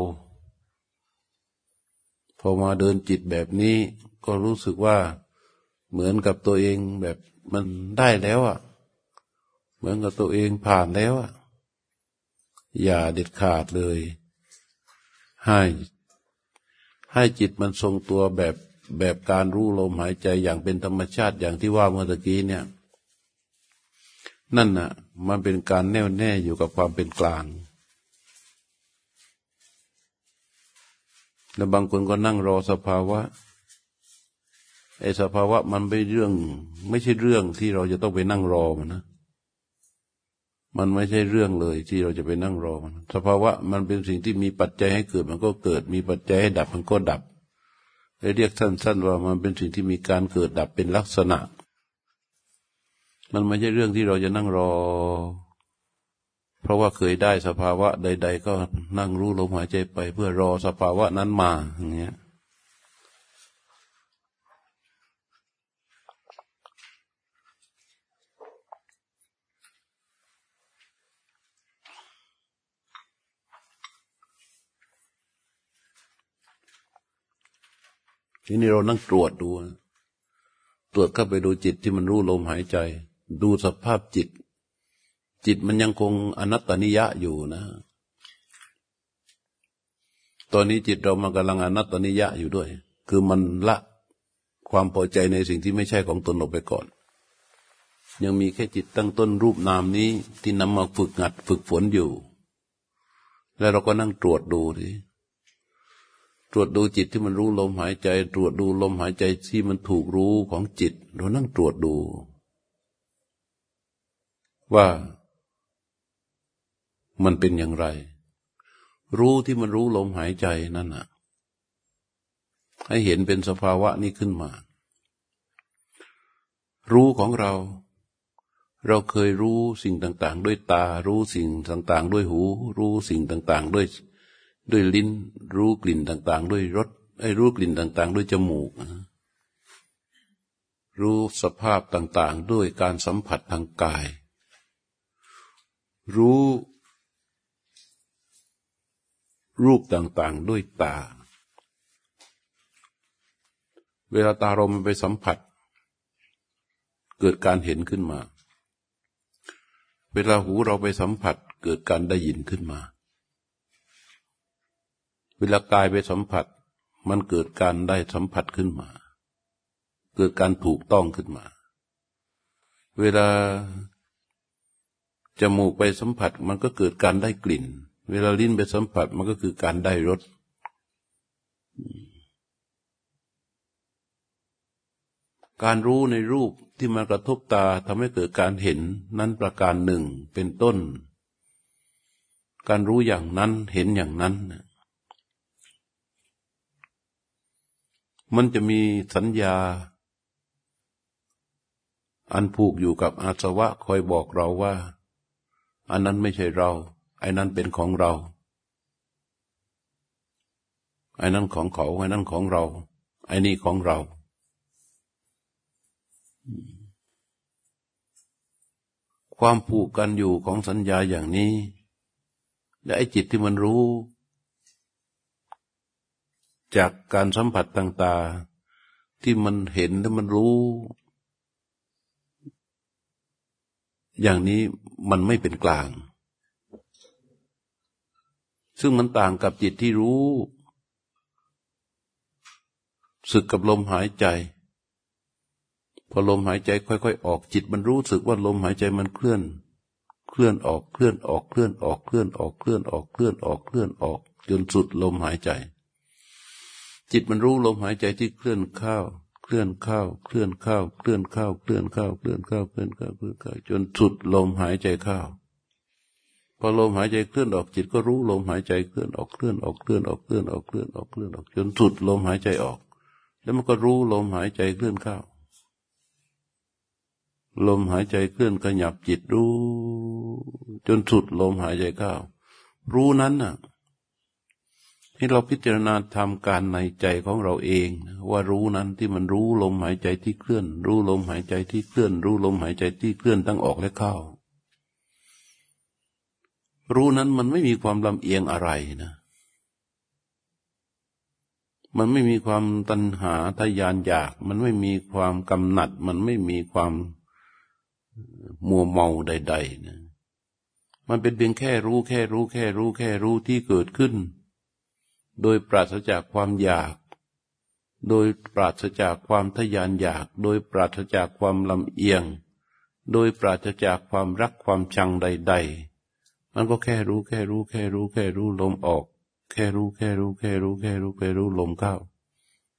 พอมาเดินจิตแบบนี้ ก็รู้สึกว่าเหมือนกับตัวเองแบบมันได้แล้วอะ่ะ เหมือนกับตัวเองผ่านแล้วอะ่ะ อย่าเด็ดขาดเลย ให้ ให้จิตมันทรงตัวแบบแบบการรู้ลมหายใจอย่างเป็นธรรมชาติอย่างที่ว่าเมื่อตะกี้เนี่ย นั่นน่ะ มันเป็นการแน่วแน่อยู่กับความเป็นกลาง แล้วบางคนก็นั่งรอสภาวะไอ้สภาวะมันไม่เรื่อง ไม่ใช่เรื่องที่เราจะต้องไปนั่งรอมันนะ มันไม่ใช่เรื่องเลยที่เราจะไปนั่งรอมันสภาวะมันเป็นสิ่งที่มีปัจจัยให้เกิดมันก็เกิด มีปัจจัยให้ดับมันก็ดับเรียกสั้นๆว่ามันเป็นสิ่งที่มีการเกิดดับเป็นลักษณะ มันไม่ใช่เรื่องที่เราจะนั่งรอ เพราะว่าเคยได้สภาวะใด ๆ ก็นั่งรู้ลมหายใจไป เพื่อรอสภาวะนั้นมาอย่างเงี้ย ทีนี้เรานั่งตรวจดู ตรวจเข้าไปดูจิตที่มันรู้ลมหายใจ ดูสภาพจิต จิตมันยังคงอนัตตนิยะอยู่นะ ตอนนี้จิตเรามันกำลังอนัตตนิยะอยู่ด้วย คือมันละความพอใจในสิ่งที่ไม่ใช่ของตนออกไปก่อน ยังมีแค่จิตตั้งต้นรูปนามนี้ที่นำมาฝึกหัดฝึกฝนอยู่ แล้วเราก็นั่งตรวจดูที ตรวจดูจิตที่มันรู้ลมหายใจ ตรวจดูลมหายใจที่มันถูกรู้ของจิต เรานั่งตรวจดู ว่ามันเป็นอย่างไร รู้ที่มันรู้ลมหายใจนั่นน่ะ ให้เห็นเป็นสภาวะนี้ขึ้นมา รู้ของเรา เราเคยรู้สิ่งต่าง ๆ ด้วยตา รู้สิ่งต่าง ๆ ด้วยหู รู้สิ่งต่าง ๆ ด้วย ด้วยลิ้นรู้กลิ่นต่าง ๆ ด้วยรสไอ้รู้กลิ่นต่าง ๆ ด้วยจมูก รู้สภาพต่าง ๆ ด้วยการสัมผัสทางกาย รู้ รูปต่าง ๆ ด้วยตา เวลาตาเรามันไปสัมผัส เกิดการเห็นขึ้นมา เวลาหูเราไปสัมผัสเกิดการได้ยินขึ้นมา เวลากายไปสัมผัส มันเกิดการได้สัมผัสขึ้นมา เกิดการถูกต้องขึ้นมา เวลาจมูกไปสัมผัสมันก็เกิดการได้กลิ่น เวลาลิ้นไปสัมผัสมันก็คือการได้รสการรู้ในรูปที่มากระทบตาทำให้เกิดการเห็นนั้นประการหนึ่งเป็นต้น การรู้อย่างนั้นเห็นอย่างนั้น มันจะมีสัญญา อันผูกอยู่กับอาสวะคอยบอกเราว่า อันนั้นไม่ใช่เรา ไอ้นั้นเป็นของเรา ไอ้นั้นของเขา ไอ้นั้นของเรา ไอ้นี่ของเรา ความผูกกันอยู่ของสัญญาอย่างนี้ และไอ้จิตที่มันรู้ จากการสัมผัสต่างๆที่มันเห็นและมันรู้ อย่างนี้มันไม่เป็นกลาง ซึ่งมันต่างกับจิตที่รู้สึกกับลมหายใจ พอลมหายใจค่อยๆ ออกจิตมันรู้สึกว่าลมหายใจมันเคลื่อน เคลื่อนออกเคลื่อนออกเคลื่อนออกเคลื่อนออกเคลื่อนออกเคลื่อนออกเคลื่อนออกจนสุดลมหายใจ จิตมันรู้ลมหายใจที่เคลื่อนเข้า เคลื่อนเข้า เคลื่อนเข้า เคลื่อนเข้า เคลื่อนเข้า เคลื่อนเข้า เคลื่อนเข้า เคลื่อนเข้า จนสุดลมหายใจเข้า พอลมหายใจเคลื่อนออกจิตก็รู้ลมหายใจเคลื่อนออกเคลื่อนออกเคลื่อนออกเคลื่อนออกเคลื่อนออกเคลื่อนออก จนสุดลมหายใจออก แล้วมันก็รู้ลมหายใจเคลื่อนเข้า ลมหายใจเคลื่อนขยับจิตรู้ จนสุดลมหายใจเข้า รู้นั้นน่ะ ให้เราพิจารณาทำการในใจของเราเองว่ารู้นั้นที่มันรู้ลมหายใจที่เคลื่อน รู้ลมหายใจที่เคลื่อน รู้ลมหายใจที่เคลื่อนทั้งออกและเข้า รู้นั้นมันไม่มีความลำเอียงอะไรนะ มันไม่มีความตัณหาทยานอยาก มันไม่มีความกำหนัด มันไม่มีความมัวเมาใด ๆนะมันเป็นเพียงแค่รู้แค่รู้แค่รู้แค่รู้ที่เกิดขึ้น โดยปราศจากความอยาก โดยปราศจากความทยานอยาก โดยปราศจากความลำเอียง โดยปราศจากความรักความชังใด ๆ มันก็แค่รู้แค่รู้แค่รู้แค่รู้ลมออก แค่รู้แค่รู้แค่รู้แค่รู้แค่รู้ลมเข้า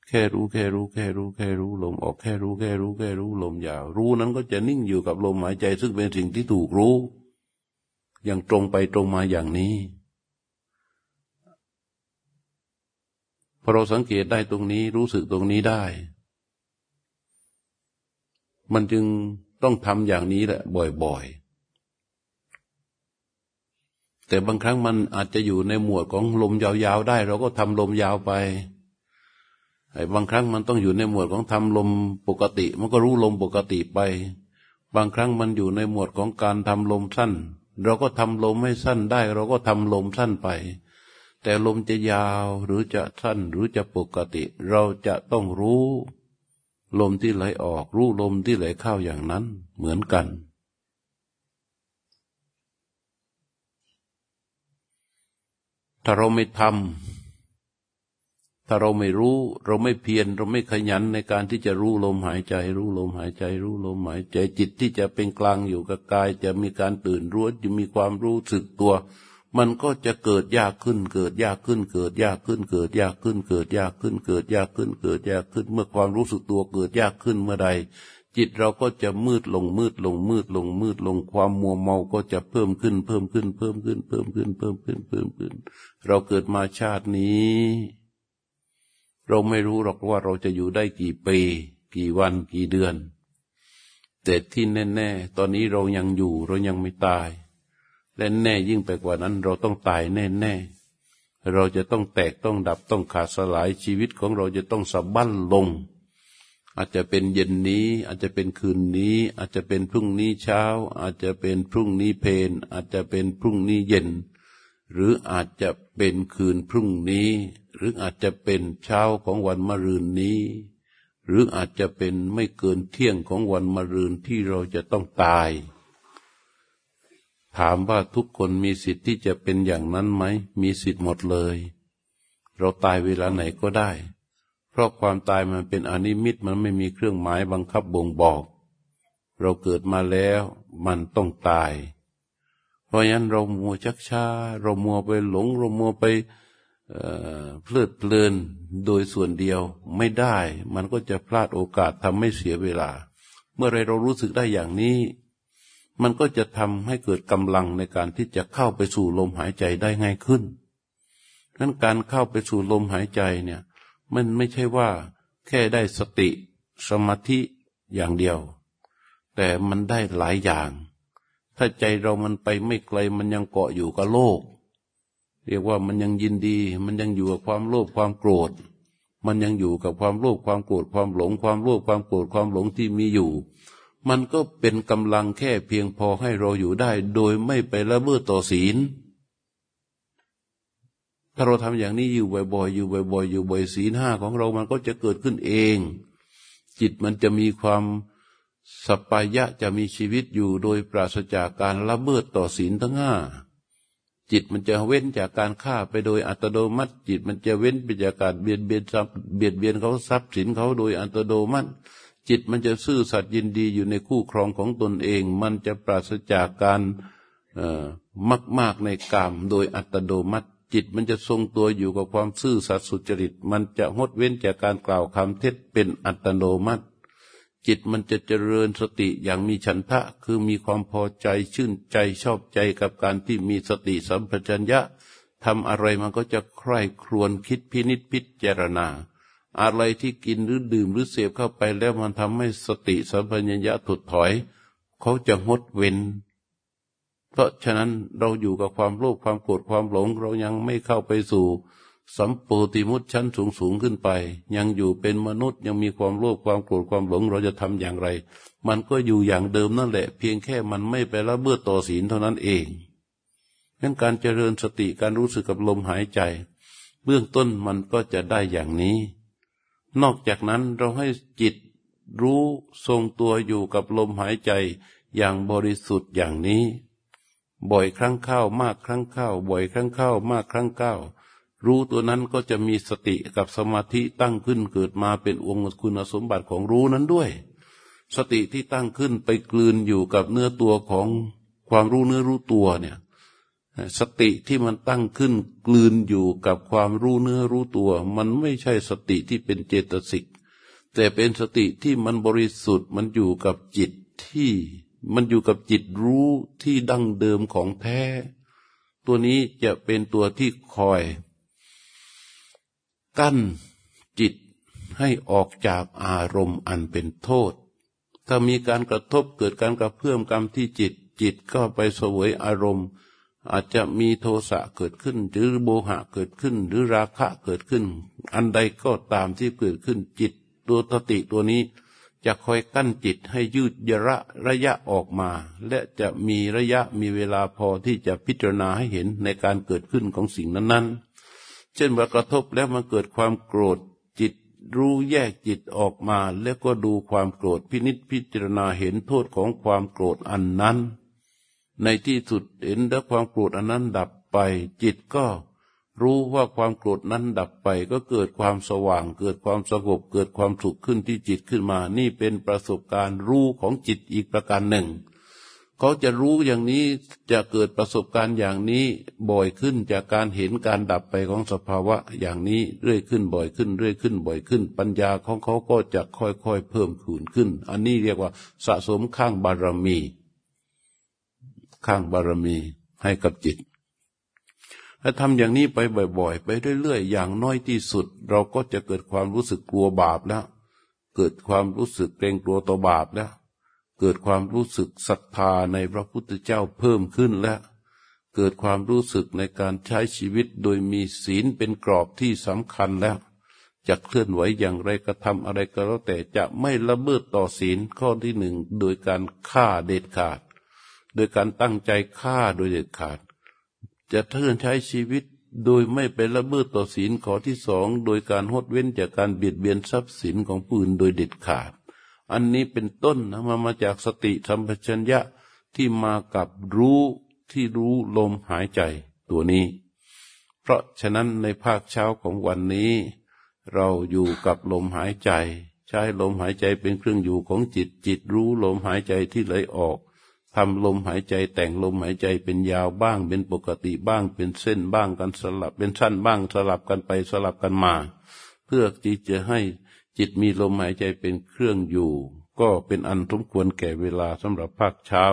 แค่รู้แค่รู้แค่รู้แค่รู้ลมออก แค่รู้แค่รู้แค่รู้ลมยาว รู้นั้นก็จะนิ่งอยู่กับลมหายใจซึ่งเป็นสิ่งที่ถูกรู้ อย่างตรงไปตรงมาอย่างนี้ พอเราสังเกตได้ตรงนี้รู้สึกตรงนี้ได้ มันจึงต้องทำอย่างนี้แหละบ่อยๆ แต่บางครั้งมันอาจจะอยู่ในหมวดของลมยาวๆได้ เราก็ทำลมยาวไปไอ้บางครั้งมันต้องอยู่ในหมวดของทำลมปกติ มันก็รู้ลมปกติไป บางครั้งมันอยู่ในหมวดของการทำลมสั้น เราก็ทำลมให้สั้นได้ เราก็ทำลมสั้นไป แต่ลมจะยาวหรือจะสั้นหรือจะปกติ เราจะต้องรู้ ลมที่ไหลออก รู้ลมที่ไหลเข้าอย่างนั้นเหมือนกัน ถ้าเราไม่ทำถ้าเราไม่รู้ เราไม่เพียรเราไม่ขยันในการที่จะรู้ลมหายใจ รู้ลมหายใจ รู้ลมหายใจจิตที่จะเป็นกลางอยู่กับกาย จะมีการตื่นรู้จะมีความรู้สึกตัว มันก็จะเกิดยากขึ้น เกิดยากขึ้น เกิดยากขึ้น เกิดยากขึ้น เกิดยากขึ้น เกิดยากขึ้น เกิดยากขึ้น เมื่อความรู้สึกตัวเกิดยากขึ้นเมื่อใด จิตเราก็จะมืดลงมืดลงมืดลงมืดลงความมัวเมาก็จะเพิ่มขึ้น เพิ่มขึ้น เพิ่มขึ้น เพิ่มขึ้น เพิ่มขึ้น เพิ่มขึ้น เราเกิดมาชาตินี้ เราไม่รู้หรอกว่าเราจะอยู่ได้กี่ปีกี่วันกี่เดือน แต่ที่แน่ ๆ ตอนนี้เรายังอยู่เรายังไม่ตาย และแน่ยิ่งไปกว่านั้น เราต้องตายแน่ๆเราจะต้องแตกต้องดับต้องขาดสลายชีวิตของเราจะต้องสะบั้นลง อาจจะเป็นเย็นนี้ อาจจะเป็นคืนนี้ อาจจะเป็นพรุ่งนี้เช้า อาจจะเป็นพรุ่งนี้เพนอาจจะเป็นพรุ่งนี้เย็น หรืออาจจะเป็นคืนพรุ่งนี้ หรืออาจจะเป็นเช้าของวันมะรืนนี้ หรืออาจจะเป็นไม่เกินเที่ยงของวันมะรืนที่เราจะต้องตาย ถามว่าทุกคนมีสิทธิ์ที่จะเป็นอย่างนั้นไหม มีสิทธิ์หมดเลย เราตายเวลาไหนก็ได้ เพราะความตายมันเป็นอนิมิตมันไม่มีเครื่องหมายบังคับบ่งบอก เราเกิดมาแล้วมันต้องตาย เพราะฉะนั้นเรามัวชักช้าเรามัวไปหลง เรามัวไปเพลิดเพลินโดยส่วนเดียวไม่ได้ มันก็จะพลาดโอกาสทำให้เสียเวลา เมื่อไรเรารู้สึกได้อย่างนี้ มันก็จะทำให้เกิดกำลังในการที่จะเข้าไปสู่ลมหายใจได้ง่ายขึ้นนั้นการเข้าไปสู่ลมหายใจเนี่ย มันไม่ใช่ว่าแค่ได้สติสมาธิอย่างเดียว แต่มันได้หลายอย่าง ถ้าใจเรามันไปไม่ไกลมันยังเกาะอยู่กับโลก เรียกว่ามันยังยินดี มันยังอยู่กับความโลภความโกรธ มันยังอยู่กับความโลภความโกรธความหลง ความโลภความโกรธความหลงที่มีอยู่ มันก็เป็นกำลังแค่เพียงพอให้เราอยู่ได้ โดยไม่ไปละเมิดต่อศีล ถ้าเราทำอย่างนี้อยู่บ่อยๆ อยู่บ่อยๆ อยู่บ่อยศีลห้าของเรามันก็จะเกิดขึ้นเอง จิตมันจะมีความสปายะจะมีชีวิตอยู่โดยปราศจากการละเมิดต่อศีลทั้งห้าจิตมันจะเว้นจากการฆ่าไปโดยอัตโนมัติ จิตมันจะเว้นไปจากการเบียดเบียนเบียดเบียนเขาทรัพย์สินเขาโดยอัตโนมัติ จิตมันจะซื่อสัตย์ยินดีอยู่ในคู่ครองของตนเอง มันจะปราศจากการมากมากในกามโดยอัตโนมัติ จิตมันจะทรงตัวอยู่กับความซื่อสัตย์สุจริต มันจะงดเว้นจากการกล่าวคำเท็จเป็นอัตโนมัติ จิตมันจะเจริญสติอย่างมีฉันทะคือมีความพอใจชื่นใจชอบใจกับการที่มีสติสัมปชัญญะทำอะไรมันก็จะใคร่ครวญคิดพินิจพิจารณา อะไรที่กินหรือดื่มหรือเสพเข้าไปแล้วมันทำให้สติสัมปชัญญะถดถอย เขาจะงดเว้น เพราะฉะนั้นเราอยู่กับความโลภความโกรธความหลง เรายังไม่เข้าไปสู่ สัมปูติมุตชั้นสูงสูงขึ้นไป ยังอยู่เป็นมนุษย์ยังมีความโลภความโกรธความหลง เราจะทำอย่างไร มันก็อยู่อย่างเดิมนั่นแหละ เพียงแค่มันไม่ไปละเมิดต่อศีลเท่านั้นเองงั้นการเจริญสติการรู้สึกกับลมหายใจ เบื้องต้นมันก็จะได้อย่างนี้ นอกจากนั้นเราให้จิตรู้ทรงตัวอยู่กับลมหายใจอย่างบริสุทธิ์อย่างนี้ บ่อยครั้งเข้ามากครั้งเข้า บ่อยครั้งเข้ามากครั้งเข้ารู้ตัวนั้นก็จะมีสติกับสมาธิตั้งขึ้นเกิดมาเป็นองค์คุณสมบัติของรู้นั้นด้วย สติที่ตั้งขึ้นไปกลืนอยู่กับเนื้อตัวของความรู้เนื้อรู้ตัวเนี่ย สติที่มันตั้งขึ้นกลืนอยู่กับความรู้เนื้อรู้ตัว มันไม่ใช่สติที่เป็นเจตสิก แต่เป็นสติที่มันบริสุทธิ์มันอยู่กับจิตที่มันอยู่กับจิตรู้ที่ดั้งเดิมของแท้ ตัวนี้จะเป็นตัวที่คอย กั้นจิตให้ออกจากอารมณ์อันเป็นโทษ ถ้ามีการกระทบเกิดการกระเพื่อมกรรมที่จิต จิตก็ไปสวยอารมณ์ อาจจะมีโทสะเกิดขึ้น หรือโมหะเกิดขึ้น หรือราคะเกิดขึ้น อันใดก็ตามที่เกิดขึ้นจิตตัวตติตัวนี้ จะคอยกั้นจิตให้ยืดยระระยะออกมา และจะมีระยะมีเวลาพอที่จะพิจารณาให้เห็นในการเกิดขึ้นของสิ่งนั้นๆ เช่นว่ากระทบแล้วมันเกิดความโกรธจิตรู้แยกจิตออกมา แล้วก็ดูความโกรธพินิจพิจารณาเห็นโทษของความโกรธอันนั้น ในที่สุดเห็นแล้วความโกรธอันนั้นดับไป จิตก็รู้ว่าความโกรธนั้นดับไปก็เกิดความสว่าง เกิดความสงบเกิดความสุขขึ้นที่จิตขึ้นมา นี่เป็นประสบการณ์รู้ของจิตอีกประการหนึ่ง เขาจะรู้อย่างนี้จะเกิดประสบการณ์อย่างนี้บ่อยขึ้นจากการเห็นการดับไปของสภาวะอย่างนี้เรื่อยขึ้นบ่อยขึ้นเรื่อยขึ้นบ่อยขึ้น ปัญญาของเขาก็จะค่อยๆเพิ่มขึ้นขึ้น อันนี้เรียกว่าสะสมข้างบารมี ข้างบารมีให้กับจิต ถ้าทำอย่างนี้ไปบ่อย ๆ ไปเรื่อยๆ อย่างน้อยที่สุด เราก็จะเกิดความรู้สึกกลัวบาปแล้ว เกิดความรู้สึกเกรงกลัวต่อบาปแล้ว เกิดความรู้สึกศรัทธาในพระพุทธเจ้าเพิ่มขึ้นแล้วเกิดความรู้สึกในการใช้ชีวิตโดยมีศีลเป็นกรอบที่สำคัญแล้ว จะเคลื่อนไหวอย่างไรกระทำอะไรก็แล้วแต่จะไม่ละเมิดต่อศีลข้อที่หนึ่งโดยการฆ่าเด็ดขาด โดยการตั้งใจฆ่าโดยเด็ดขาด จะเคลื่อนใช้ชีวิตโดยไม่ไปละเมิดต่อศีลข้อที่สองโดยการหดเว้นจากการเบียดเบียนทรัพย์สินของผู้อื่นโดยเด็ดขาด อันนี้เป็นต้นนะมามาจากสติธรรมชัญญะที่มากับรู้ที่รู้ลมหายใจตัวนี้ เพราะฉะนั้นในภาคเช้าของวันนี้ เราอยู่กับลมหายใจ ใช้ลมหายใจเป็นเครื่องอยู่ของจิตจิตรู้ลมหายใจที่ไหลออก ทำลมหายใจแต่งลมหายใจเป็นยาวบ้าง เป็นปกติบ้าง เป็นเส้นบ้างกันสลับ เป็นสั้นบ้างสลับกันไปสลับกันมา เพื่อที่จะให้จิตมีลมหายใจเป็นเครื่องอยู่ ก็เป็นอันสมควรแก่เวลาสำหรับภาคเช้า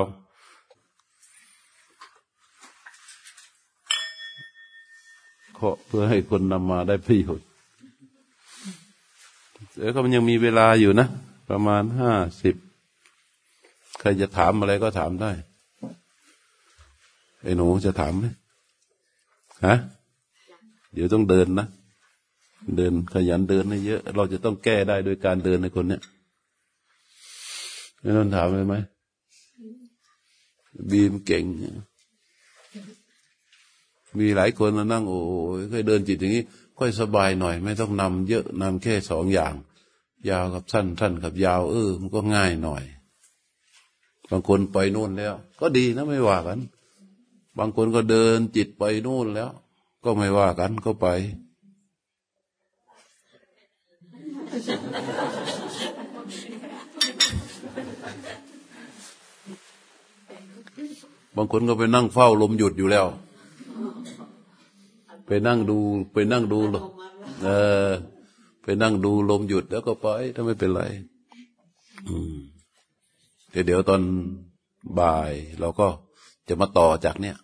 เคาะเพื่อให้คนนำมาได้ประโยชน์แล้วก็มันยังมีเวลาอยู่นะ ประมาณห้าสิบ รจะถามอะไรก็ถามได้ ไอ้หนูจะถามไหมฮะ เดี๋ยวต้องเดินนะ เดินขยันเดินให้เยอะ เราจะต้องแก้ได้โดยการเดินในคนเนี้ยไม่ต้องถามเลยไหม บีมเก่ง มีหลายคนมานั่ง โอ้ยเคยเดินจิตอย่างนี้ ค่อยสบายหน่อย ไม่ต้องนำเยอะนำแค่สองอย่าง ยาวกับสั้นสั้นกับยาว เออ มันก็ง่ายหน่อย บางคนไปนู่นแล้ว ก็ดีนะไม่ว่ากัน บางคนก็เดินจิตไปนู่นแล้ว ก็ไม่ว่ากันก็ไป บางคนก็ไปนั่งเฝ้าลมหยุดอยู่แล้ว ไปนั่งดูไปนั่งดูเออ ไปนั่งดูลมหยุดแล้วก็ไปถ้าไม่เป็นไร อืม เดี๋ยวตอนบ่ายเราก็จะมาต่อจากเนี้ย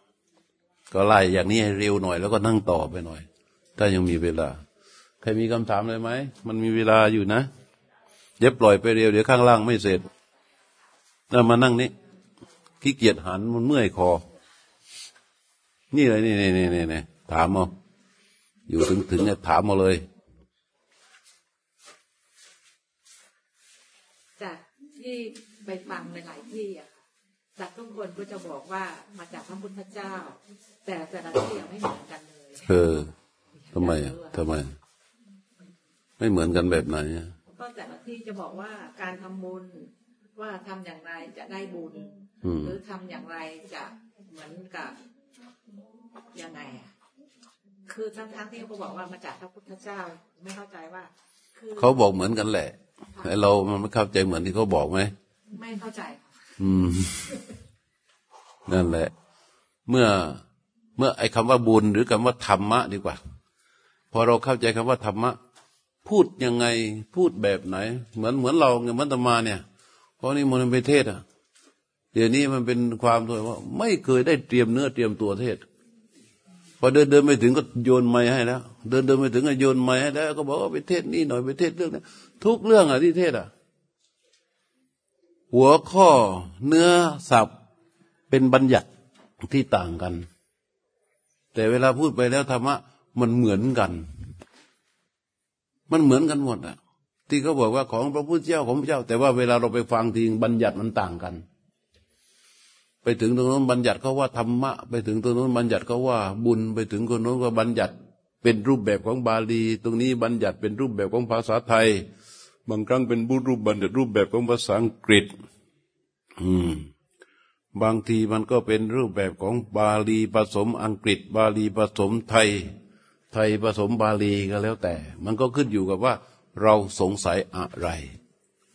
ก็ไล่อย่างนี้ให้เร็วหน่อย แล้วก็นั่งต่อไปหน่อย ถ้ายังมีเวลา ใครมีคำถามเลยไหม มันมีเวลาอยู่นะเดี๋ยวปล่อยไปเร็วเดี๋ยวข้างล่างไม่เสร็จแล้วมานั่งนี้ขี้เกียจหันมันเมื่อยคอ นี่เลยนี่นี่นี่นี่ถามเอาอยู่ถึงถึงเนี่ยถามมาเลยจากที่ ไปฟังในหลายที่อะค่ะจากทุกคนก็จะบอกว่ามาจากพระพุทธเจ้า แต่แต่ละที่ไม่เหมือนกันเลยเออทำไมอะทำไม ไม่เหมือนกันแบบไหนก็แต่ละที่จะบอกว่าการทำบุญว่าทำอย่างไรจะได้บุญ หรือทำอย่างไรจะเหมือนกับยังไงอะคือทั้งทั้งที่เขาบอกว่ามาจากพระพุทธเจ้าไม่เข้าใจว่าเขาบอกเหมือนกันแหละไอเรามันไม่เข้าใจเหมือนที่เขาบอกไหม ไม่เข้าใจ อืม นั่นแหละ เมื่อเมื่อไอ้คำว่าบุญหรือคำว่าธรรมะดีกว่า พอเราเข้าใจคำว่าธรรมะ พูดยังไงพูดแบบไหน เหมือนเหมือนเราเงี้ยมันตมาเนี่ย เพราะนี่มันเป็นเทศอะเดี๋ยวนี้มันเป็นความตัวว่า ไม่เคยได้เตรียมเนื้อเตรียมตัวเทศพอเดินเดินไปถึงก็โยนไม้ให้แล้ว เดินเดินไปถึงก็โยนไม้ให้แล้ว ก็บอกว่าไปเทศนี่หน่อยไปเทศเรื่องนี้ทุกเรื่องอะที่เทศอะ หัวข้อเนื้อสับเป็นบัญญัติที่ต่างกัน แต่เวลาพูดไปแล้วธรรมะมันเหมือนกัน มันเหมือนกันหมดอะ ที่เขาบอกว่าของพระพุทธเจ้าของพระเจ้า แต่ว่าเวลาเราไปฟังทีบัญญัติมันต่างกัน ไปถึงตรงนู้นบัญญัติเขาว่าธรรมะ ไปถึงตรงนู้นบัญญัติเขาว่าบุญไปถึงคนนู้นก็บัญญัติเป็นรูปแบบของบาลี ตรงนี้บัญญัติเป็นรูปแบบของภาษาไทย บางครั้งเป็นบูรูปบันเดรูปแบบของภาษาอังกฤษ อืม บางทีมันก็เป็นรูปแบบของบาลีผสมอังกฤษ บาลีผสมไทย ไทยผสมบาลีก็แล้วแต่ มันก็ขึ้นอยู่กับว่า เราสงสัยอะไร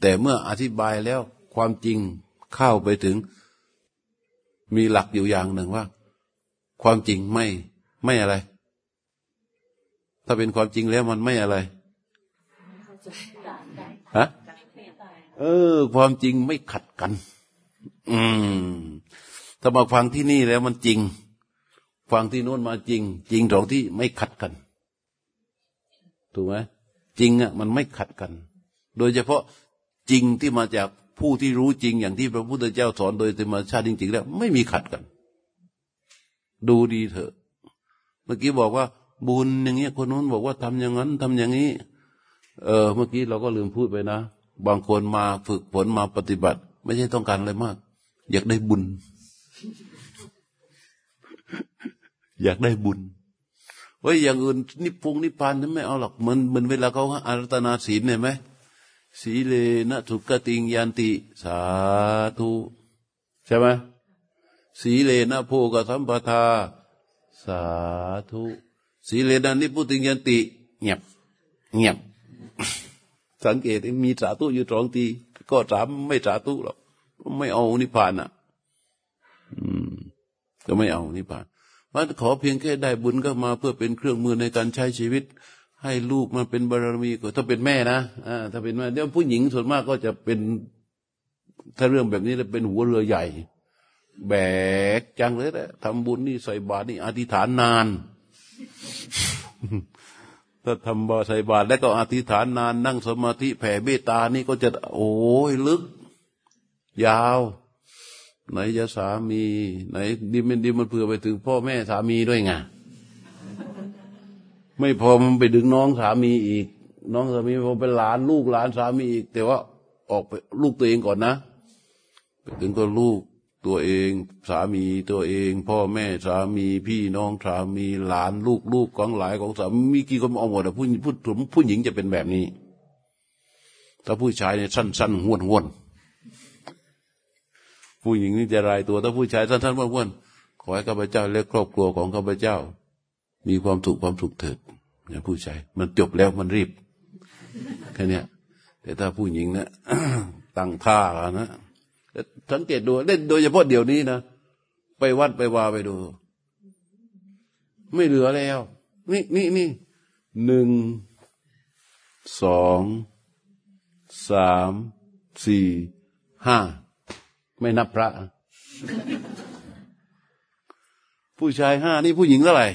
แต่เมื่ออธิบายแล้วความจริงเข้าไปถึง มีหลักอยู่อย่างหนึ่งว่า ความจริงไม่ไม่อะไร ถ้าเป็นความจริงแล้วมันไม่อะไร เออ ความจริงไม่ขัดกัน อืมถ้ามาฟังที่นี่แล้วมันจริง ฟังที่โน้นมาจริง จริงตรงที่ไม่ขัดกัน ถูกไหมจริงอะ มันไม่ขัดกัน โดยเฉพาะจริงที่มาจากผู้ที่รู้จริง อย่างที่พระพุทธเจ้าสอนโดยธรรมชาติจริง ๆ แล้ว ไม่มีขัดกัน ดูดีเถอะ เมื่อกี้บอกว่า บุญอย่างเงี้ยคนนู้นบอกว่าทำอย่างนั้นทำอย่างนี้ เออ เมื่อกี้เราก็ลืมพูดไปนะ บางคนมาฝึกฝนมาปฏิบัติ ไม่ใช่ต้องการอะไรมาก อยากได้บุญ อยากได้บุญเฮ้ยอย่างอื่นนิพงนิพานฉันไม่เอาหรอกเหมือนเหมือนเวลาเขาอารัตนาศีลเนี่ยไหมสีเลนะทุกติงยันติ สาธุใช่ไหมสีเลนะโพกสัมปทา สาธุสีเลนะนิพุติงยันติ เงียบ เงียบ สังเกตมีสาธุอยู่สองที ก็สามไม่สาธุหรอกไม่เอานิพพานอะ อืมก็ไม่เอานิพพานมันขอเพียงแค่ได้บุญก็มาเพื่อเป็นเครื่องมือในการใช้ชีวิต ให้ลูกมาเป็นบารมีก็ถ้าเป็นแม่นะอ่าถ้าเป็นแม่เดี๋ยวผู้หญิงส่วนมากก็จะเป็นถ้าเรื่องแบบนี้จะเป็นหัวเรือใหญ่ แบกจังเลยแหละทำบุญนี่ใส่บาตรนี่อธิษฐานนาน ถ้าทำบาใส่บาตรแล้วก็อธิษฐานนานนั่งสมาธิแผ่เมตตานี่ก็จะโอ้ยลึก ยาว ไหนจะสามี ไหนดีมันดีมันเผื่อไปถึงพ่อแม่สามีด้วยไงไม่พอมันไปดึงน้องสามีอีก น้องสามีพอเป็นหลานลูกหลานสามีอีก แต่ว่าออกไปลูกตัวเองก่อนนะ ไปถึงก็ลูก ตัวเองสามีตัวเอง พ่อแม่สามีพี่น้องสามีหลานลูกลูกของหลายของสามีมีกี่คนเอาหมดแต่ผู้ผู้ผู้หญิงจะเป็นแบบนี้ ถ้าผู้ชายเนี่ยสั้นๆห้วนห้วนผู้หญิงนี่จะรายตัว ถ้าผู้ชายสั้นๆห้วนๆขอให้ข้าพเจ้าและครอบครัวของข้าพเจ้า มีความสุขความสุขเถิดอย่าผู้ชายมันจบแล้วมันรีบแค่นี้แต่ถ้าผู้หญิงเนะตั้งท่านะ สังเกตดูเล่นโดยเฉพาะเดี๋ยวนี้นะไปวัดไปวาไปดู ไม่เหลือแล้ว นี่นี่นี่หนึ่งสองสามสี่ห้าไม่นับพระ ผู้ชายห้านี่ผู้หญิงเท่าไหร่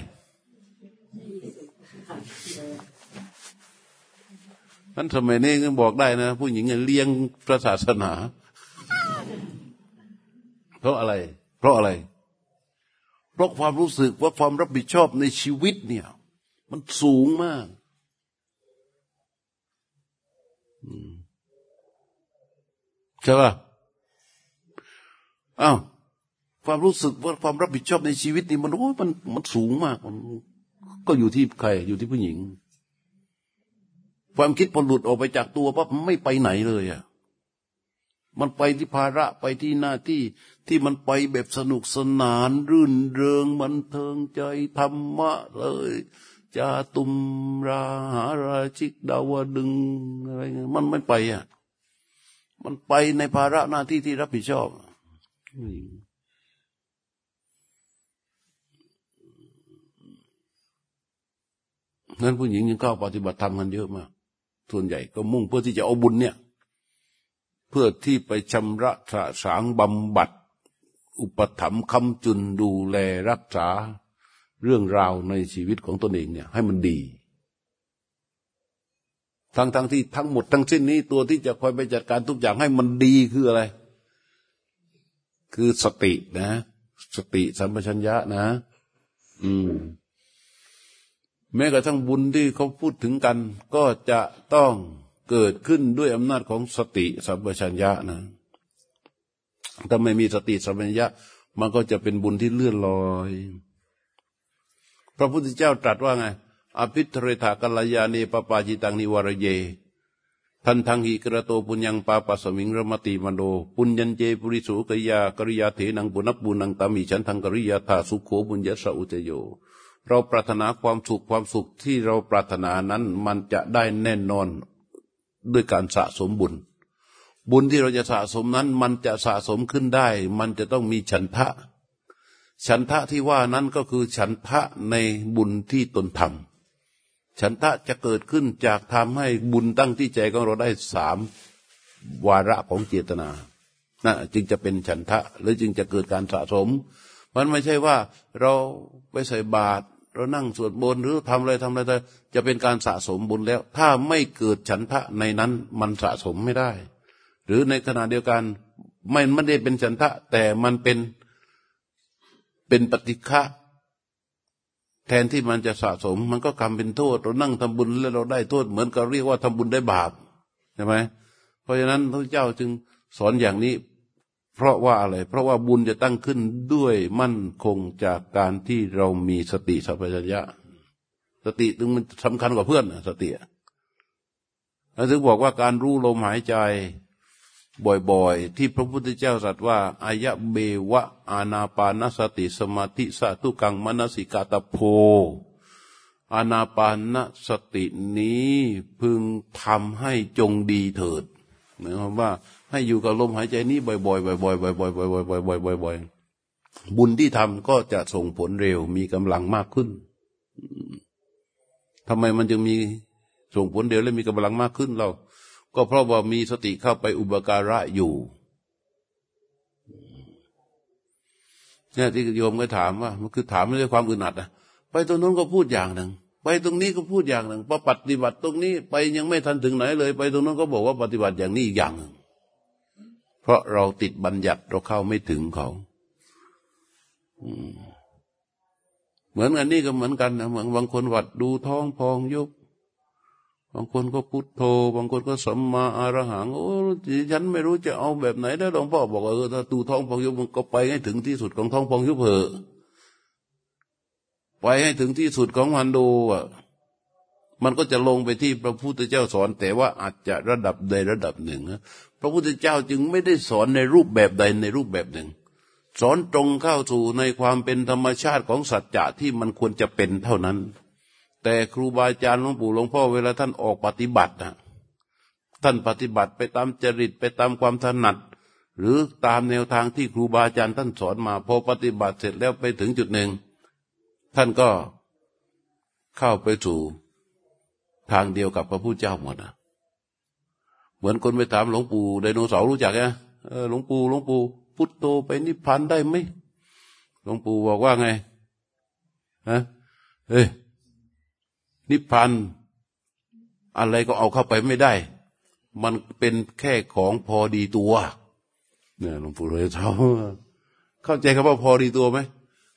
นั้นทำไมนี่ก็บอกได้นะ ผู้หญิงเลี้ยงพระศาสนา เพราะอะไร เพราะอะไร เพราะความรู้สึกว่าความรับผิดชอบในชีวิตเนี่ย มันสูงมากใช่ป่ะอ้าวความรู้สึกว่าความรับผิดชอบในชีวิตนี่มันโอ้มันมันสูงมากมันก็อยู่ที่ใครอยู่ที่ผู้หญิง ความคิดพอหลุดออกไปจากตัวปั๊บไม่ไปไหนเลยอะ มันไปที่ภาระไปที่หน้าที่ที่มันไปแบบสนุกสนาน รื่นเริงบันเทิงใจธรรมะเลยจาตุมราหาราชิกดาวดึงอะไรเงี้ยมันไม่ไปอะมันไปในภาระหน้าที่ที่รับผิดชอบนั้นผู้หญิงยังเข้าปฏิบัติธรรมกันเยอะมากส่วนใหญ่ก็มุ่งเพื่อที่จะเอาบุญเนี่ย เพื่อที่ไปชำระสะสางบำบัด อุปถัมภ์คำจุนดูแลรักษาเรื่องราวในชีวิตของตนเองเนี่ยให้มันดีทั้งทั้งที่ทั้งหมดทั้งสิ้นนี้ตัวที่จะคอยไปจัดการทุกอย่างให้มันดีคืออะไร คือสตินะ สติสัมปชัญญะนะ อืม แม้กระทั่งบุญที่เขาพูดถึงกัน ก็จะต้อง เกิดขึ้นด้วยอำนาจของสติสัมปชัญญะนะถ้าไม่มีสติสัมปชัญญะ มันก็จะเป็นบุญที่เลื่อนลอย พระพุทธเจ้าตรัสว่าไง อภิเทรถากัลยาเนปปาจิตังนิวรเย ทันทังหิกระโตปุญญังปาปัสมิงรมติมโน ปุญญันเจปุริสุกิยากริยาเถนังปุนับบุนังตามิฉันทังกริยาธาสุขโขบุญญสอุจโยเราปรารถนาความสุขความสุขที่เราปรารถนานั้นมันจะได้แน่นอน ด้วยการสะสมบุญ บุญที่เราจะสะสมนั้น มันจะสะสมขึ้นได้ มันจะต้องมีฉันทะ ฉันทะที่ว่านั้นก็คือฉันทะในบุญที่ตนทำฉันทะจะเกิดขึ้นจากทำให้บุญตั้งที่ใจของเราได้สามวาระของเจตนานะจึงจะเป็นฉันทะหรือจึงจะเกิดการสะสมมันไม่ใช่ว่าเราไปใส่บาตร เรานั่งสวดบนหรือทำอะไรทำอะไร จะเป็นการสะสมบุญแล้ว ถ้าไม่เกิดฉันทะในนั้นมันสะสมไม่ได้ หรือในขณะเดียวกันไม่ไม่ได้เป็นฉันทะ แต่มันเป็นเป็นปฏิฆะแทนที่มันจะสะสม มันก็กรรมเป็นโทษ เรานั่งทำบุญแล้วเราได้โทษ เหมือนกับเรียกว่าทำบุญได้บาปใช่ไหมเพราะฉะนั้นพระเจ้าจึงสอนอย่างนี้ เพราะว่าอะไร เพราะว่าบุญจะตั้งขึ้นด้วยมั่นคงจากการที่เรามีสติสัพพัญญะ สติถึงมันสำคัญกว่าเพื่อนสติแล้วถึงบอกว่าการรู้ลมหายใจบ่อยๆ ที่พระพุทธเจ้าตรัสว่าอายะเบวะ อานาปานสติสมาธิสตุกังมนสิกาตโพ อานาปานสตินี้พึงทำให้จงดีเถิดหมายความว่า ให้อยู่กับลมหายใจนี้บ่อยๆบ่อยๆบ่อยๆบ่อยๆบ่อยๆบ่อยๆบ่อยๆบุญที่ทำก็จะส่งผลเร็วมีกำลังมากขึ้น ทำไมมันจึงมีส่งผลเร็วและมีกำลังมากขึ้นเรา ก็เพราะว่ามีสติเข้าไปอุปการะอยู่เนี่ยที่โยมก็ถามว่ามันคือถามไม่ใช่ความอึดอัดนะไปตรงนู้นก็พูดอย่างหนึ่งไปตรงนี้ก็พูดอย่างหนึ่งพอปฏิบัติตรงนี้ ไปยังไม่ทันถึงไหนเลย ไปตรงนั้นก็บอกว่าปฏิบัติอย่างนี้อีกอย่างหนึ่ง เพราะเราติดบัญญัติเราเข้าไม่ถึงเขาเหมือนกันนี่ก็เหมือนกันนะเหมือนบางคนวัดดูท้องพองยุบบางคนก็พุทโธ บางคนก็สัมมาอารหังโอ้ฉันไม่รู้จะเอาแบบไหนแล้วหลวงพ่อบอกเออถ้าตูท้องพองยุบมันก็ไปให้ถึงที่สุดของท้องพองยุบเถอะไปให้ถึงที่สุดของมันดูอะมันก็จะลงไปที่พระพุทธเจ้าสอน แต่ว่าอาจจะระดับใดระดับหนึ่ง พระพุทธเจ้าจึงไม่ได้สอนในรูปแบบใดในรูปแบบหนึ่ง สอนตรงเข้าสู่ในความเป็นธรรมชาติของสัจจะที่มันควรจะเป็นเท่านั้น แต่ครูบาอาจารย์หลวงปู่หลวงพ่อเวลาท่านออกปฏิบัตินะท่านปฏิบัติไปตามจริตไปตามความถนัด หรือตามแนวทางที่ครูบาอาจารย์ท่านสอนมาพอปฏิบัติเสร็จแล้วไปถึงจุดหนึ่ง ท่านก็เข้าไปสู่ทางเดียวกับพระพุทธเจ้าหมดนะ เหมือนคนไปถามหลวงปู่ไดโนเสาร์รู้จักไหมหลวงปู่หลวงปู่พุทโธไปนิพพานได้ไหมหลวงปู่บอกว่าไงฮะเอ้ยนิพพานอะไรก็เอาเข้าไปไม่ได้ มันเป็นแค่ของพอดีตัวเนี่ยหลวงปู่เลยเท่าเข้าใจคำว่าพอดีตัวไหม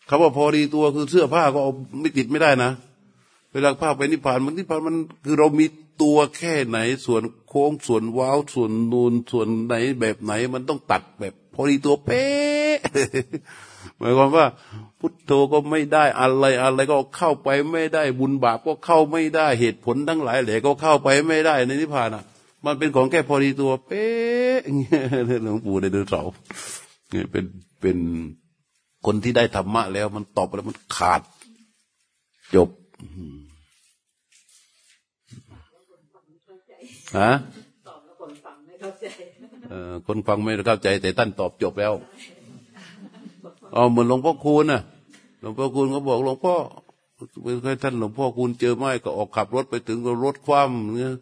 คำว่าพอดีตัวคือเสื้อผ้าก็เอาไม่ติดไม่ได้นะ เวลาผ้าไปนิพพานมันนิพพานมันคือเรามี ตัวแค่ไหนส่วนโค้งส่วนว้าวส่วนนูนส่วนไหนแบบไหน มันต้องตัดแบบพอดีตัวเป๊ะหมายความว่า พุทโธก็ไม่ได้อะไรอะไรก็เข้าไปไม่ได้บุญบาปก็เข้าไม่ได้เหตุผลทั้งหลายแหล่ก็เข้าไปไม่ได้ในนิพพานอะ มันเป็นของแค่พอดีตัว เป๊ะเงี้ยหลวงปู่ในเดือนเสาเนี่ยเป็นเป็นคนที่ได้ธรรมะแล้วมันตอบแล้วมันขาด จบ ฮะคนฟังไม่เข้าใจคนฟังไม่เข้าใจ แต่ท่านตอบจบแล้วเอาเหมือนหลวงพ่อคูณน่ะ หลวงพ่อคูณก็บอกหลวงพ่อเคยท่านหลวงพ่อคูณเจอไม้ก็ออกขับรถไปถึงก็รถคว่ำเนี่ย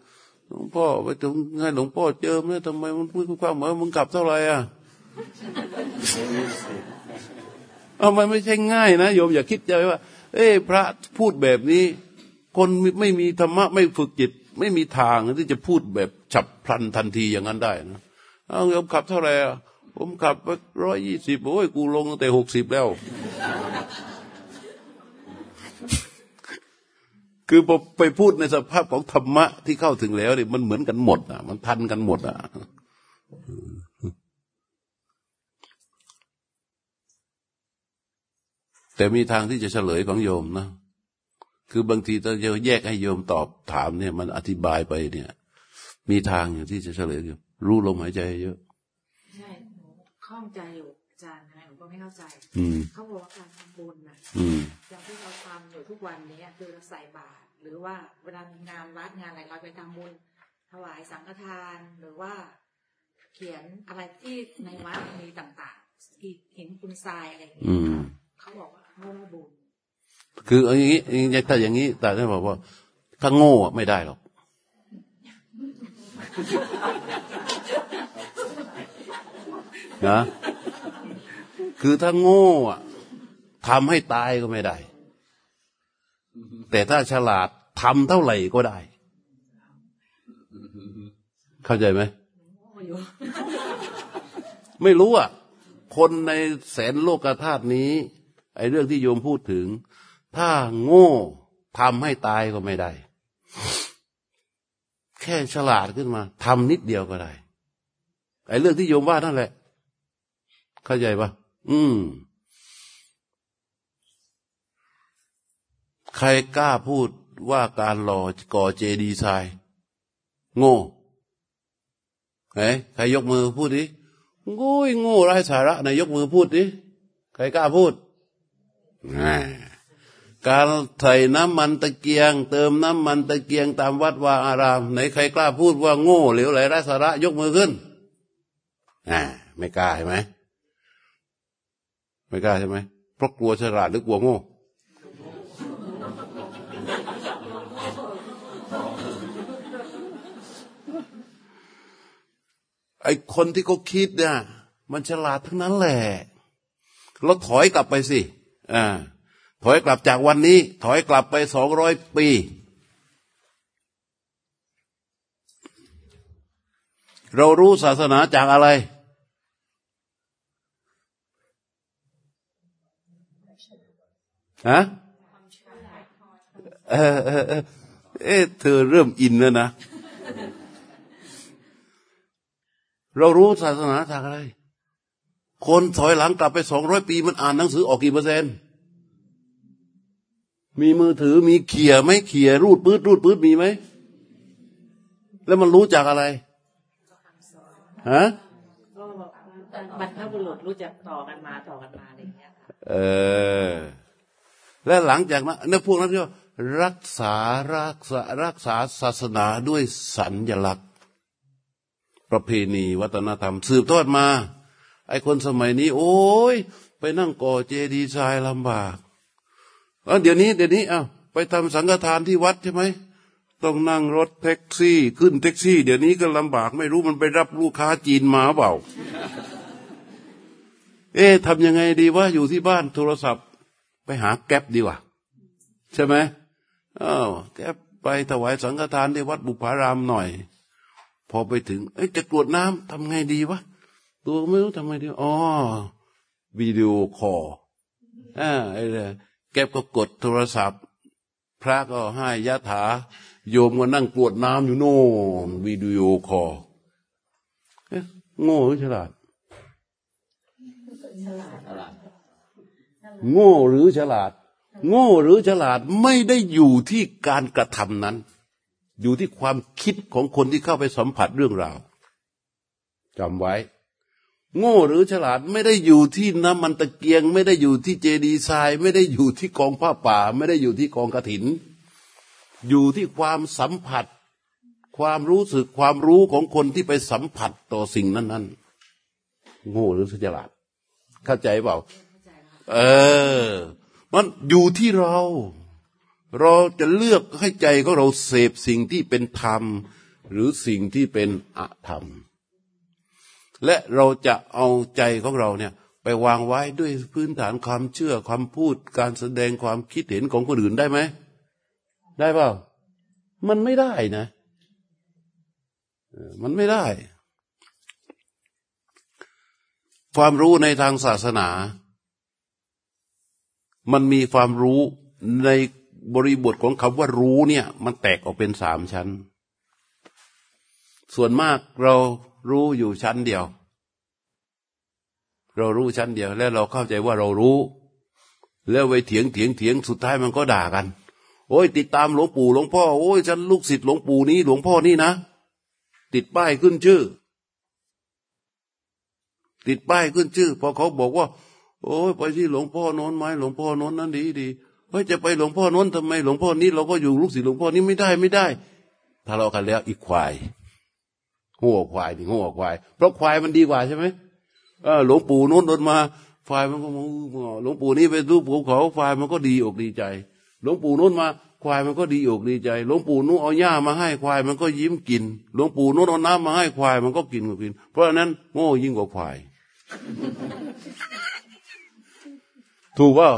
หลวงพ่อไปถึงให้หลวงพ่อเจอเนี่ยทำไมมันพูดคว่ำเหมือนมึงขับเท่าไหร่อะเอามันไม่ใช่ง่ายนะโยมอย่าคิดใจว่า เอ้พระพูดแบบนี้ คนไม่มีธรรมะไม่ฝึกจิต ไม่มีทางที่จะพูดแบบฉับพลันทันทีอย่างนั้นได้นะเอาโยมขับเท่าไหร่ผมขับไปร้อยยี่สิบโอ้ยกูลงตั้งแต่หกสิบแล้ว คือพอไปพูดในสภาพของธรรมะที่เข้าถึงแล้วเนี่ยมันเหมือนกันหมดอะ มันทันกันหมดอะแต่มีทางที่จะเฉลยของโยมนะ คือบางทีถ้าจะแยกให้โยมตอบถามเนี่ย มันอธิบายไปเนี่ย มีทางอย่างที่จะเฉลยรู้ลมหายใจเยอะข้องใจอยู่อาจารย์ทำไมผมก็ไม่เข้าใจเขาบอกว่าการทำบุญนะอย่างที่เราทำอยู่ทุกวันนี้คือเราใส่บาตรหรือว่าเวลามีงานวัดงานอะไรเราไปทำบุญถวายสังฆทานหรือว่า เขียนอะไรที่ในวัดมีต่างๆอีกเห็นคุณทรายอะไรอย่างเงี้ยเขาบอกว่าเขาว่าบุญ คืออย่างนี้ถ้าอย่างนี้แต่ท่านบอกว่า ถ้าโง่ไม่ได้หรอก นะ คือถ้าโง่ทำให้ตายก็ไม่ได้ แต่ถ้าฉลาดทำเท่าไหร่ก็ได้ เข้าใจไหม ไม่รู้อะ คนในแสนโลกธาตุนี้ ไอ้เรื่องที่โยมพูดถึง ถ้าโง่ทำให้ตายก็ไม่ได้ แค่ฉลาดขึ้นมาทำนิดเดียวก็ได้ไอ้เรื่องที่โยมว่านั่นแหละ เข้าใจปะอืม ใครกล้าพูดว่าการหล่อก่อเจดีย์ทรายโง่ไหนใครยกมือพูดดิโง่โง่ไร้สาระไหนยกมือพูดดิใครกล้าพูด การใส่น้ำมันตะเกียง เติมน้ำมันตะเกียงตามวัดวาอารามไหนใครกล้าพูดว่าโง่เหลวไหลไร้สาระยกมือขึ้นอ่าไม่กล้าใช่ไหมไม่กล้าใช่ไหมเพราะกลัวฉลาดหรือกลัวโง่ไอคนที่เขาคิดเนี่ยมันฉลาดทั้งนั้นแหละเราถอยกลับไปสิอ่า ถอยกลับจากวันนี้ ถอยกลับไปสองร้อยปี เรารู้ศาสนาจากอะไร ฮะเออเออเออเธอเริ่มอินแล้วนะ เรารู้ศาสนาจากอะไร คนถอยหลังกลับไปสองร้อยปี มันอ่านหนังสือออกกี่เปอร์เซ็นต์ มีมือถือมีเขี่ยไหมเขี่ยรูดปื๊ดรูดปื๊ดมีไหม แล้วมันรู้จากอะไรฮะบรรพบุรุษรู้จักต่อกันมาต่อกันมาอะไรอย่างเงี้ยเออ และหลังจากนั้นนพวกนั้นก็รักษารักษารักษาศาสนาด้วยสัญญลักษณ์ ประเพณีวัฒนธรรม สืบทอดมา ไอ้คนสมัยนี้ โอ้ย ไปนั่งก่อเจดีย์ทรายลำบาก เดี๋ยวนี้เดี๋ยวนี้อ้าวไปทำสังฆทานที่วัดใช่ไหมต้องนั่งรถแท็กซี่ขึ้นแท็กซี่ เดี๋ยวนี้ก็ลำบากไม่รู้มันไปรับลูกค้าจีนมาเปล่า เอ๊ะทำยังไงดีว่าอยู่ที่บ้านโทรศัพท์ ไปหา Grab ดีกว่าใช่ไหมอ้าว Grab ไปถวายสังฆทานที่วัดบุพารามหน่อย พอไปถึง เอ๊ะจะกรวดน้ำทำไงดีวะตัวไม่รู้ทำไงดีอ๋อวิดีโอคอลอ่าไอ้เนี่ย แกก็กดโทรศัพท์ พระก็ให้ยะถา โยมก็นั่งกรวดน้ำอยู่โน่นวิดีโอคอลโง่หรือฉลาด โง่หรือฉลาด โง่หรือฉลาดไม่ได้อยู่ที่การกระทำนั้น อยู่ที่ความคิดของคนที่เข้าไปสัมผัสเรื่องราวจำไว้ โง่หรือฉลาดไม่ได้อยู่ที่น้ำมันตะเกียง ไม่ได้อยู่ที่เจดีทราย ไม่ได้อยู่ที่กองผ้าป่า ไม่ได้อยู่ที่กองกระถิน อยู่ที่ความสัมผัส ความรู้สึกความรู้ของคนที่ไปสัมผัสต่อสิ่งนั้นๆโง่หรือฉลาด เข้าใจเปล่า เออ มันอยู่ที่เรา เราจะเลือกให้ใจของเราเสพสิ่งที่เป็นธรรม หรือสิ่งที่เป็นอธรรม และเราจะเอาใจของเราเนี่ยไปวางไว้ด้วยพื้นฐานความเชื่อความพูดการแสดงความคิดเห็นของคนอื่นได้ไหม ได้เปล่า มันไม่ได้นะ มันไม่ได้ ความรู้ในทางศาสนา มันมีความรู้ในบริบทของคำว่ารู้เนี่ย มันแตกออกเป็นสามชั้น ส่วนมากเรา รู้อยู่ชั้นเดียว เรารู้ชั้นเดียว แล้วเราเข้าใจว่าเรารู้ แล้วไปเถียงเถียงเถียงสุดท้ายมันก็ด่ากัน โอ้ย ติดตามหลวงปู่หลวงพ่อโอ้ยฉันลูกศิษย์หลวงปู่นี้หลวงพ่อนี่นะ ติดป้ายขึ้นชื่อ ติดป้ายขึ้นชื่อพอเขาบอกว่า โอ้ยไปที่หลวงพ่อโน้นไหมหลวงพ่อโน้นนั้นดีดีเฮ้ยจะไปหลวงพ่อโน้นทำไมหลวงพ่อนี้เราก็อยู่ลูกศิษย์หลวงพ่อนี้ไม่ได้ไม่ได้ทะเลาะกันแล้วอีกควาย หัวควายนี่หัวควาย เพราะควายมันดีกว่าใช่ไหมหลวงปู่นู้นโดนมาควายมันก็หลวงปู่นี่ไปดูปภูเขาควายมันก็ดีอกดีใจ หลวงปู่นู้นมาควายมันก็ดีอกดีใจ หลวงปู่นู้นเอาหญ้ามาให้ควายมันก็ยิ้มกิน หลวงปู่นู้นเอาน้ำมาให้ควายมันก็กินก็กิน เพราะฉะนั้นโง่ยิ่งกว่าควาย ถูกเปล่า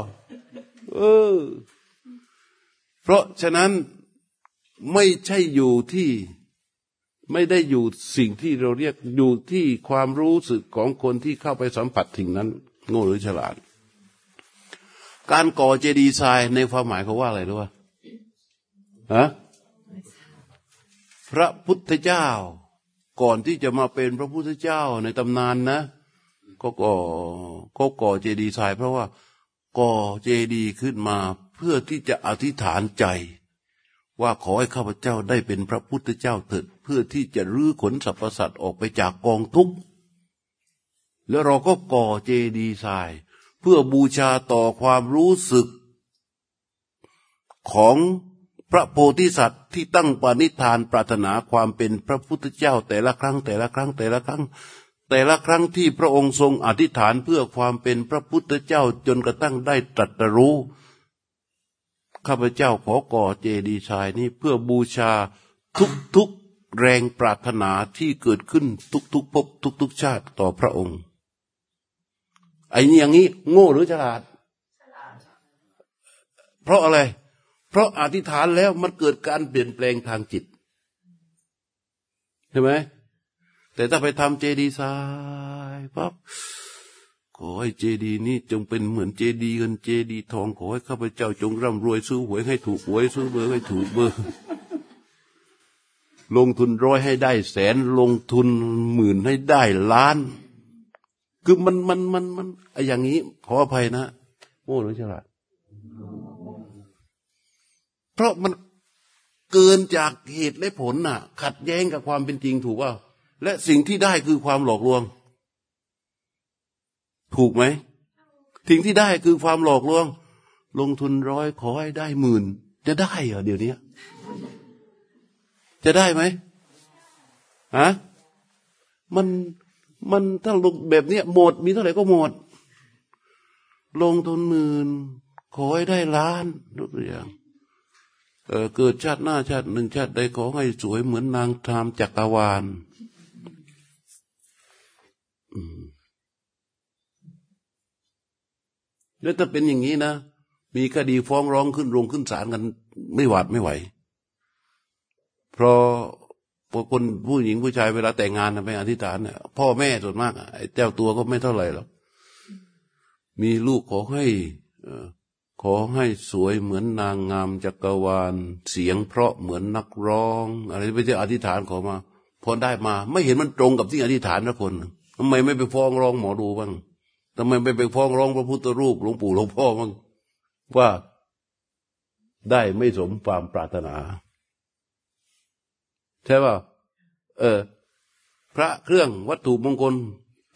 เออ เพราะฉะนั้นไม่ใช่อยู่ที่ ไม่ได้อยู่สิ่งที่เราเรียกอยู่ที่ความรู้สึกของคนที่เข้าไปสัมผัสถึงนั้น โง่หรือฉลาด การก่อเจดีย์ทรายในความหมายเขาว่าอะไรรู้ป่ะฮะพระพุทธเจ้า ก่อนที่จะมาเป็นพระพุทธเจ้าในตำนานนะก็ก่อก็ก่อเจดีย์ทราย เพราะว่าก่อเจดีย์ขึ้นมาเพื่อที่จะอธิษฐานใจ ว่าขอให้ข้าพเจ้าได้เป็นพระพุทธเจ้าเถิด เพื่อที่จะรื้อขนสรรพสัตว์ออกไปจากกองทุกข์แล้วเราก็ก่อเจดีย์ทราย เพื่อบูชาต่อความรู้สึก ของพระโพธิสัตว์ที่ตั้งปณิธานปรารถนาความเป็นพระพุทธเจ้าแต่ละครั้งแต่ละครั้งแต่ละครั้ง แต่ละครั้งที่พระองค์ทรงอธิษฐานเพื่อความเป็นพระพุทธเจ้าจนกระทั่งได้ตรัสรู้ข้าพเจ้าขอก่อเจดีย์ทรายนี้เพื่อบูชาทุกๆ แรงปรารถนาที่เกิดขึ้นทุกๆภพทุกๆชาติต่อพระองค์ไอ้นี่อย่างนี้ โง่หรือฉลาด เพราะอะไร เพราะอธิษฐานแล้วมันเกิดการเปลี่ยนแปลงทางจิตใช่ไหมแต่ถ้าไปทำเจดีย์ทรายปั๊บขอให้เจดีนี้จงเป็นเหมือนเจดีเงินเจดีทองขอให้ข้าพเจ้าจงร่ำรวยซื้อหวยให้ถูกหวยซื้อเบอร์ให้ถูกเบอร์ ลงทุนร้อยให้ได้แสนลงทุนหมื่นให้ได้ล้าน คือมันมันมันมันไออย่างนี้ ขออภัยนะโง่หรือฉลาดเพราะมันเกินจากเหตุและผลน่ะ ขัดแย้งกับความเป็นจริงถูกว่า และสิ่งที่ได้คือความหลอกลวง ถูกไหมสิ่งที่ได้คือความหลอกลวง ลงทุนร้อยขอให้ได้หมื่นจะได้เหรอเดี๋ยวนี้ จะได้ไหมฮะมันมันถ้าลงแบบเนี้ยหมดมีเท่าไหร่ก็หมด ลงทุนหมื่นขอให้ได้ล้านทุกอย่างเออเกิดชาติหน้าชาติหนึ่งชาติใดขอให้สวยเหมือนนางทามจักรวาลแล้วถ้าเป็นอย่างนี้นะ มีคดีฟ้องร้องขึ้นโรงขึ้นศาลกัน ไม่หวาดไม่ไหว เพราะพวกคนผู้หญิงผู้ชายเวลาแต่งงานไปอธิษฐานเนี่ยพ่อแม่ส่วนมากไอ้เจ้าตัวก็ไม่เท่าไหร่หรอกมีลูกขอให้อ่อขอให้สวยเหมือนนางงามจักรวาล เสียงเพราะเหมือนนักร้อง อะไรไปที่อธิษฐานขอมาพอได้มา ไม่เห็นมันตรงกับที่อธิษฐานนะคนทำไมไม่ไปฟ้องร้องหมอดูบ้างทำไมไม่ไปฟ้องร้องพระพุทธรูปหลวงปู่หลวงพ่อบ้างว่าได้ไม่สมความปรารถนา ใช่ป่ะเออ พระเครื่องวัตถุมงคล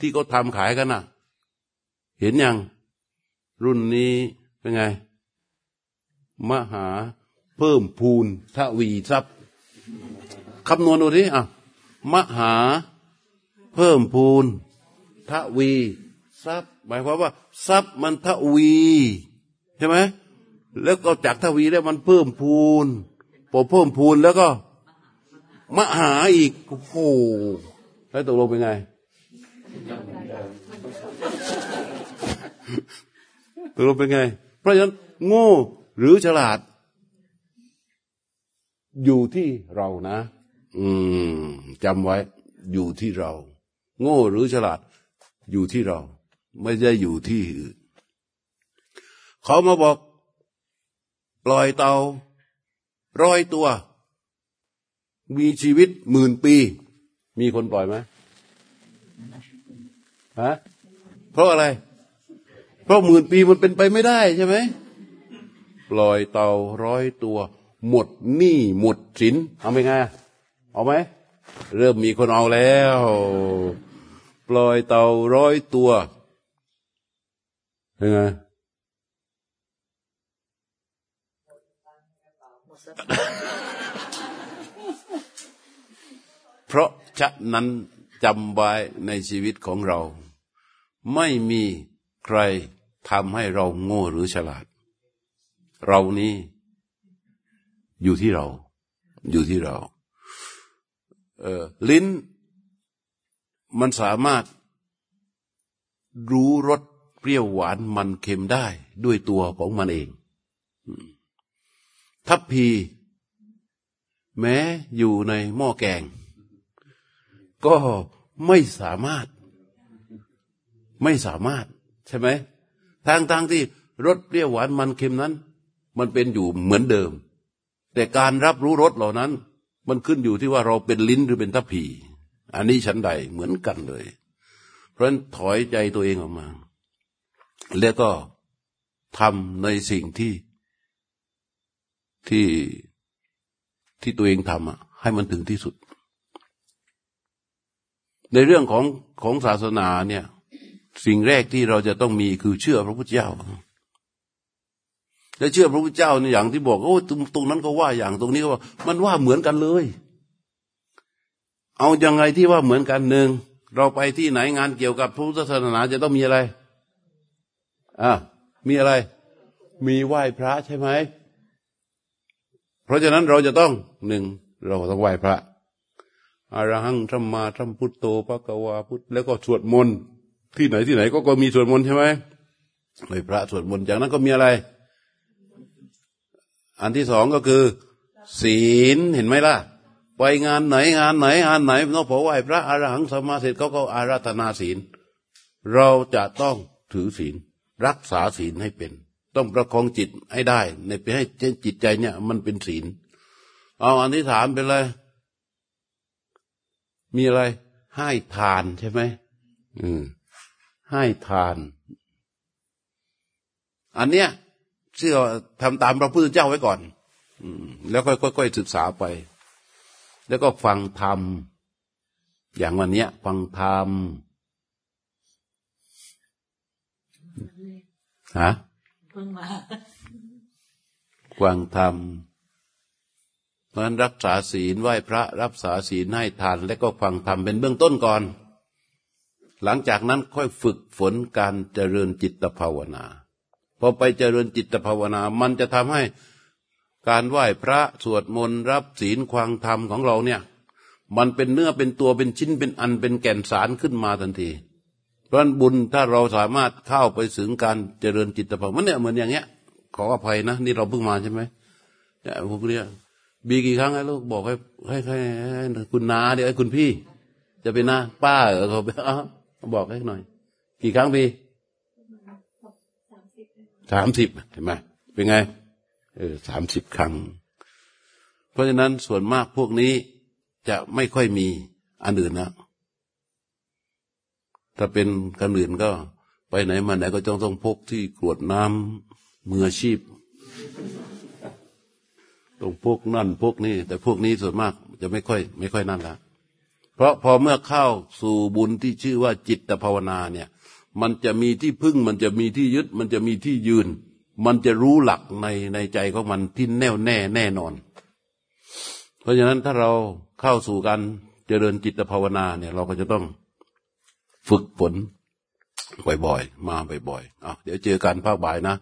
ที่เขาทำขายกันน่ะ เห็นยัง รุ่นนี้เป็นไง มหาเพิ่มพูนทวีทรัพย์คำนวณดูที่อะ มหาเพิ่มพูนทวีทรัพย์หมายความว่า ทรัพย์มันทวีใช่ไหมแล้วก็จากทวีแล้วมันเพิ่มพูนพอเพิ่มพูนแล้วก็ มหาอีกโอ้โหแล้วตกลงเป็นไงตกลงเป็นไง เพราะฉะนั้นโง่หรือฉลาด อยู่ที่เรานะ อืมจำไว้ อยู่ที่เรา โง่หรือฉลาด อยู่ที่เรา ไม่ได้อยู่ที่อื่นเขามาบอก ปล่อยเตาร้อยตัว มีชีวิตหมื่นปี มีคนปล่อยไหมฮะเพราะอะไร เพราะหมื่นปีมันเป็นไปไม่ได้ใช่ไหมปล่อยเต่าร้อยตัว หมดหนี้หมดสินเอาไปไงเอาไหมเริ่มมีคนเอาแล้ว ปล่อยเต่าร้อยตัวเป็นไง เพราะฉะนั้นจำไว้ในชีวิตของเรา ไม่มีใครทำให้เราโง่หรือฉลาด เรานี้อยู่ที่เรา อยู่ที่เรา เออลิ้น มันสามารถรู้รสเปรี้ยวหวานมันเค็มได้ด้วยตัวของมันเอง ทัพพี แม้อยู่ในหม้อแกง ก็ไม่สามารถ ไม่สามารถ ใช่ไหมทางทางที่รสเปรี้ยวหวานมันเค็มนั้น มันเป็นอยู่เหมือนเดิม แต่การรับรู้รสเหล่านั้น มันขึ้นอยู่ที่ว่าเราเป็นลิ้นหรือเป็นทัพพีอันนี้ฉันใดเหมือนกันเลย เพราะฉะนั้นถอยใจตัวเองออกมา แล้วก็ทำในสิ่งที่ที่ที่ตัวเองทำอะให้มันถึงที่สุด ในเรื่องของของศาสนาเนี่ย สิ่งแรกที่เราจะต้องมีคือเชื่อพระพุทธเจ้าและเชื่อพระพุทธเจ้าในอย่างที่บอกโอ้ตรงตรงนั้นก็ว่าอย่างตรงนี้ก็ว่ามันว่าเหมือนกันเลย เอายังไงที่ว่าเหมือนกันหนึ่งเราไปที่ไหนงานเกี่ยวกับพุทธศาสนาจะต้องมีอะไรอ่ามีอะไร มีไหว้พระใช่ไหม เพราะฉะนั้นเราจะต้องหนึ่งเราต้องไหว้พระ อารหังธรรมาธรรมพุทโตพระกวาพุทแล้วก็สวดมนต์ที่ไหนที่ไหนก็ก็มีสวดมนต์ใช่ไหมไหว้พระสวดมนต์จากนั้นก็มีอะไร อันที่สองก็คือ ศีลเห็นไหมล่ะ ไปงานไหนงานไหนงานไหนต้องพอไหว้พระอรหังสมาเสร็จเขาก็อาราธนาศีล เราจะต้องถือศีล รักษาศีลให้เป็น ต้องประคองจิตให้ได้ ในไปให้จิตใจเนี่ย มันเป็นศีล เอาอันที่ถามเป็นอะไร มีอะไร ให้ทานใช่ไหมอืมให้ทาน อันเนี้ยเชื่อทำตามพระพุทธเจ้าไว้ก่อน อืมแล้วค่อยๆศึกษาไป แล้วก็ฟังธรรมอย่างวันเนี้ย ฟังธรรมฮะเพิ่งมาฟังธรรม เพราะนั้นรักษาศีลไหว้พระรับษาศีลให้ทานและก็ฟังธรรมเป็นเบื้องต้นก่อน หลังจากนั้นค่อยฝึกฝนการเจริญจิตภาวนาพอไปเจริญจิตภาวนา มันจะทำให้การไหว้พระสวดมนต์รับศีลควางธรรมของเราเนี่ยมันเป็นเนื้อเป็นตัวเป็นชิ้นเป็นอันเป็นแก่นสารขึ้นมาทันที เพราะนั้นบุญถ้าเราสามารถเข้าไปถึงการเจริญจิตภาวนาเนี่ยเหมือนอย่างเงี้ย ขออภัยนะ นี่เราเพิ่งมาใช่ไหมเนี่ยพวกเนี้ย บีกี่ครั้งให้ลูกบอกให้ให้ให้คุณนาเดี๋ยวให้คุณพี่ จะเป็นนาป้าเออเขาบอกให้หน่อย กี่ครั้งพี่สามสิบเห็นไหมเป็นไงเออสามสิบครั้ง เพราะฉะนั้นส่วนมากพวกนี้จะไม่ค่อยมีอันอื่นนะถ้าเป็นคนอื่นก็ไปไหนมาไหนก็ต้องต้องพกที่กรวดน้ำมืออาชีพ ต้องพวกนั่นพวกนี่แต่พวกนี้ส่วนมากจะไม่ค่อย ไม่ค่อยนั่นละเพราะพอเมื่อเข้าสู่บุญที่ชื่อว่าจิตภาวนาเนี่ย มันจะมีที่พึ่ง มันจะมีที่ยึด มันจะมีที่ยืน มันจะรู้หลักในในใจของมันที่แน่วแน่แน่นอน เพราะฉะนั้นถ้าเราเข้าสู่การเจริญจิตภาวนาเนี่ย เราก็จะต้องฝึกฝนบ่อยๆ มาบ่อยๆอะเดี๋ยวเจอกันภาคบ่ายนะ